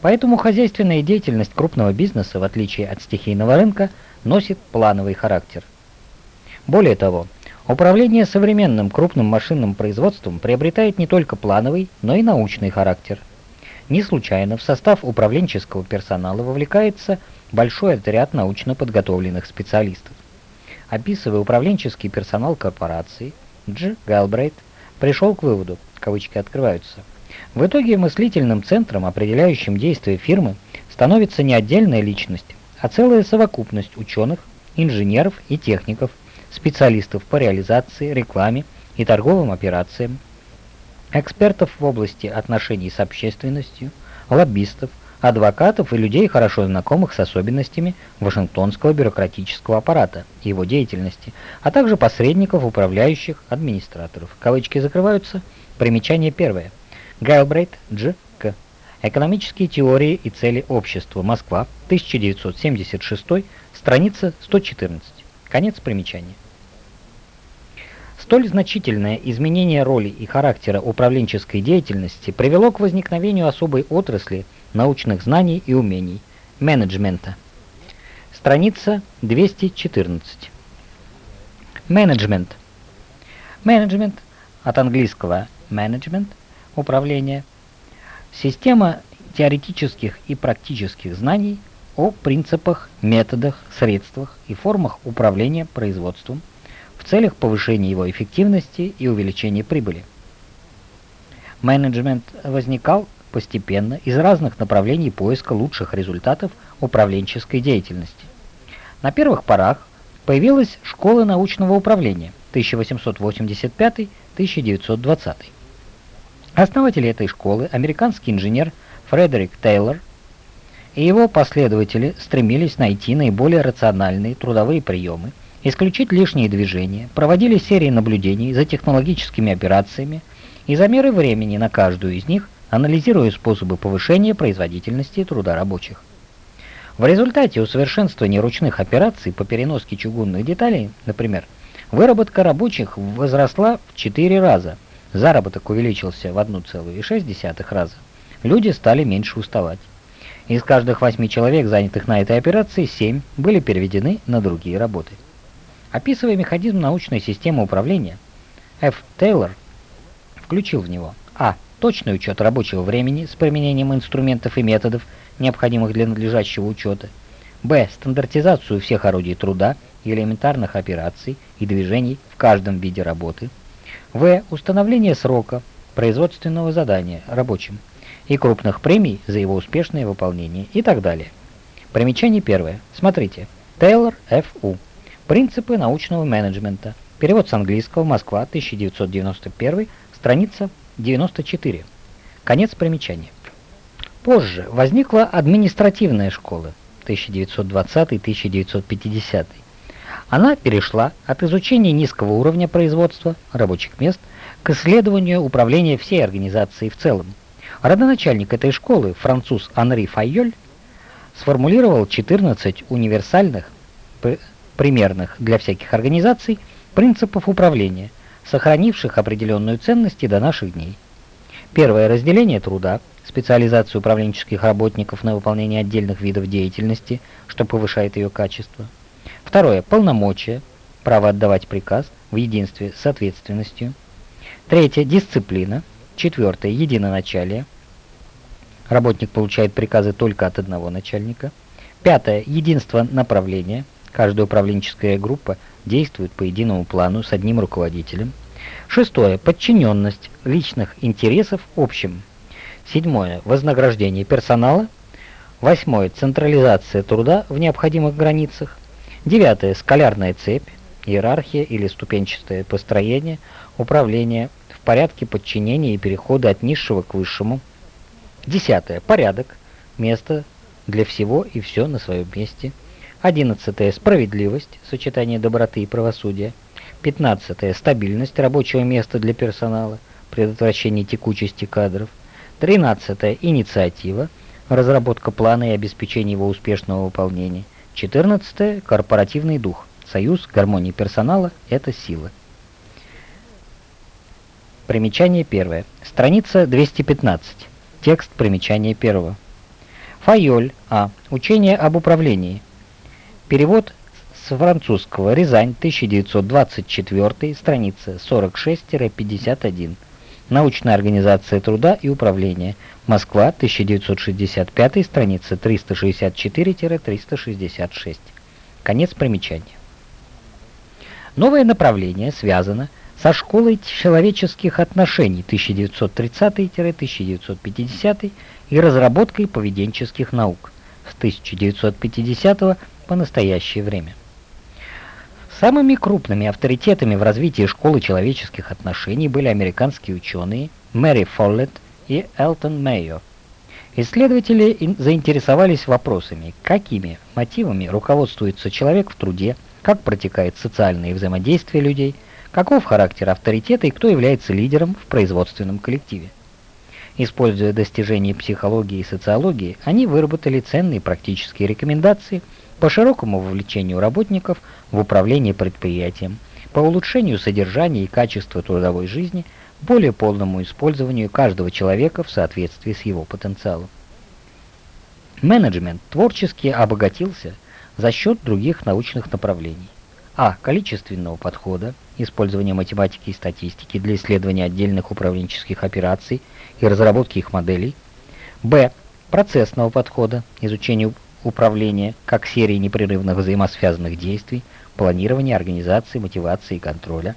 Поэтому хозяйственная деятельность крупного бизнеса, в отличие от стихийного рынка, носит плановый характер. Более того, Управление современным крупным машинным производством приобретает не только плановый, но и научный характер. Не случайно в состав управленческого персонала вовлекается большой отряд научно подготовленных специалистов. Описывая управленческий персонал корпорации, Дж. Галбрейт пришел к выводу, кавычки открываются, в итоге мыслительным центром, определяющим действия фирмы, становится не отдельная личность, а целая совокупность ученых, инженеров и техников – специалистов по реализации, рекламе и торговым операциям, экспертов в области отношений с общественностью, лоббистов, адвокатов и людей, хорошо знакомых с особенностями Вашингтонского бюрократического аппарата и его деятельности, а также посредников, управляющих, администраторов. Кавычки закрываются. Примечание первое. Гэлбрейт, Дж. К. Экономические теории и цели общества. Москва, 1976, страница 114. Конец примечания. Столь значительное изменение роли и характера управленческой деятельности привело к возникновению особой отрасли научных знаний и умений – менеджмента. Страница 214. Менеджмент. Менеджмент от английского management – управление. Система теоретических и практических знаний о принципах, методах, средствах и формах управления производством в целях повышения его эффективности и увеличения прибыли. Менеджмент возникал постепенно из разных направлений поиска лучших результатов управленческой деятельности. На первых порах появилась школа научного управления 1885-1920. Основатель этой школы, американский инженер Фредерик Тейлор, и его последователи стремились найти наиболее рациональные трудовые приемы, исключить лишние движения, проводили серии наблюдений за технологическими операциями и замеры времени на каждую из них, анализируя способы повышения производительности труда рабочих. В результате усовершенствования ручных операций по переноске чугунных деталей, например, выработка рабочих возросла в 4 раза, заработок увеличился в 1,6 раза, люди стали меньше уставать. Из каждых 8 человек, занятых на этой операции, 7 были переведены на другие работы. Описывая механизм научной системы управления, Ф. Тейлор включил в него а. Точный учет рабочего времени с применением инструментов и методов, необходимых для надлежащего учета. Б. Стандартизацию всех орудий труда и элементарных операций и движений в каждом виде работы. В. Установление срока производственного задания рабочим и крупных премий за его успешное выполнение и так далее. Примечание первое. Смотрите. Тейлор Ф.У. Принципы научного менеджмента. Перевод с английского. Москва, 1991, страница 94. Конец примечания. Позже возникла административная школа 1920-1950. Она перешла от изучения низкого уровня производства рабочих мест к исследованию управления всей организацией в целом. Родоначальник этой школы, француз Анри Файоль, сформулировал 14 универсальных примерных для всяких организаций принципов управления, сохранивших определенную ценность и до наших дней. Первое – разделение труда, специализацию управленческих работников на выполнение отдельных видов деятельности, что повышает ее качество. Второе – полномочия, право отдавать приказ в единстве с ответственностью. Третье – дисциплина. Четвертое – единоначалие. Работник получает приказы только от одного начальника. Пятое – единство направления – Каждая управленческая группа действует по единому плану с одним руководителем. Шестое. Подчиненность личных интересов общим. Седьмое. Вознаграждение персонала. Восьмое. Централизация труда в необходимых границах. Девятое. Скалярная цепь, иерархия или ступенчатое построение, управление в порядке подчинения и перехода от низшего к высшему. Десятое. Порядок, место для всего и все на своем месте. 11. Справедливость, сочетание доброты и правосудия. 15. Стабильность рабочего места для персонала, предотвращение текучести кадров. 13. Инициатива, разработка плана и обеспечение его успешного выполнения. 14. Корпоративный дух, союз, гармония персонала – это сила. Примечание первое. Страница 215. Текст примечания первого. Файоль А. Учение об управлении. Перевод с французского «Рязань», 1924, страница 46-51. Научная организация труда и управления. Москва, 1965, страница 364-366. Конец примечания. Новое направление связано со школой человеческих отношений 1930-1950 и разработкой поведенческих наук с 1950 по настоящее время. Самыми крупными авторитетами в развитии школы человеческих отношений были американские ученые Мэри Фоллетт и Элтон Мэйо. Исследователи заинтересовались вопросами, какими мотивами руководствуется человек в труде, как протекает социальное взаимодействие людей, каков характер авторитета и кто является лидером в производственном коллективе. Используя достижения психологии и социологии, они выработали ценные практические рекомендации – по широкому вовлечению работников в управление предприятием, по улучшению содержания и качества трудовой жизни, более полному использованию каждого человека в соответствии с его потенциалом. Менеджмент творчески обогатился за счет других научных направлений. А. Количественного подхода, использования математики и статистики для исследования отдельных управленческих операций и разработки их моделей. Б. Процессного подхода, изучения управления как серии непрерывных взаимосвязанных действий, планирования, организации, мотивации и контроля.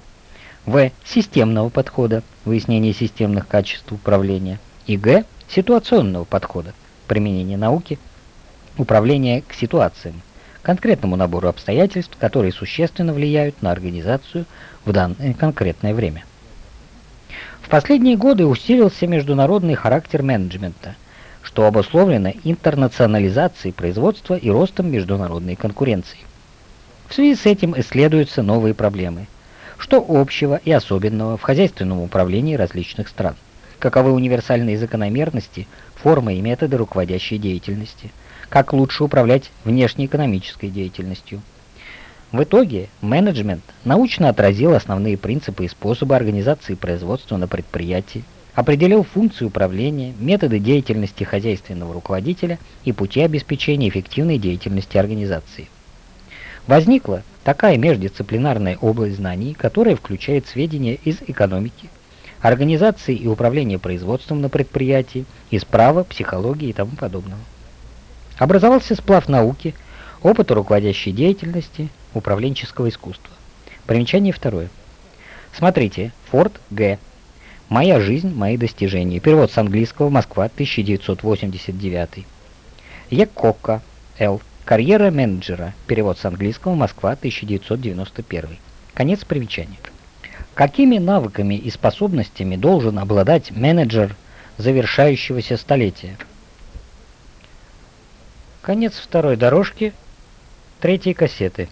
В. Системного подхода, выяснение системных качеств управления. И Г. Ситуационного подхода, применение науки, управление к ситуациям, конкретному набору обстоятельств, которые существенно влияют на организацию в данное конкретное время. В последние годы усилился международный характер менеджмента, что обусловлено интернационализацией производства и ростом международной конкуренции. В связи с этим исследуются новые проблемы. Что общего и особенного в хозяйственном управлении различных стран? Каковы универсальные закономерности, формы и методы руководящей деятельности? как лучше управлять внешнеэкономической деятельностью. В итоге менеджмент научно отразил основные принципы и способы организации производства на предприятии, определил функцию управления, методы деятельности хозяйственного руководителя и пути обеспечения эффективной деятельности организации. Возникла такая междисциплинарная область знаний, которая включает сведения из экономики, организации и управления производством на предприятии, из права, психологии и тому подобного. Образовался сплав науки, опыта руководящей деятельности, управленческого искусства. Примечание второе. Смотрите, Форд Г. «Моя жизнь, мои достижения». Перевод с английского, Москва, 1989. Якокка, Л. Карьера менеджера. Перевод с английского, Москва, 1991. Конец примечания. Какими навыками и способностями должен обладать менеджер завершающегося столетия? Конец второй дорожки третьей кассеты.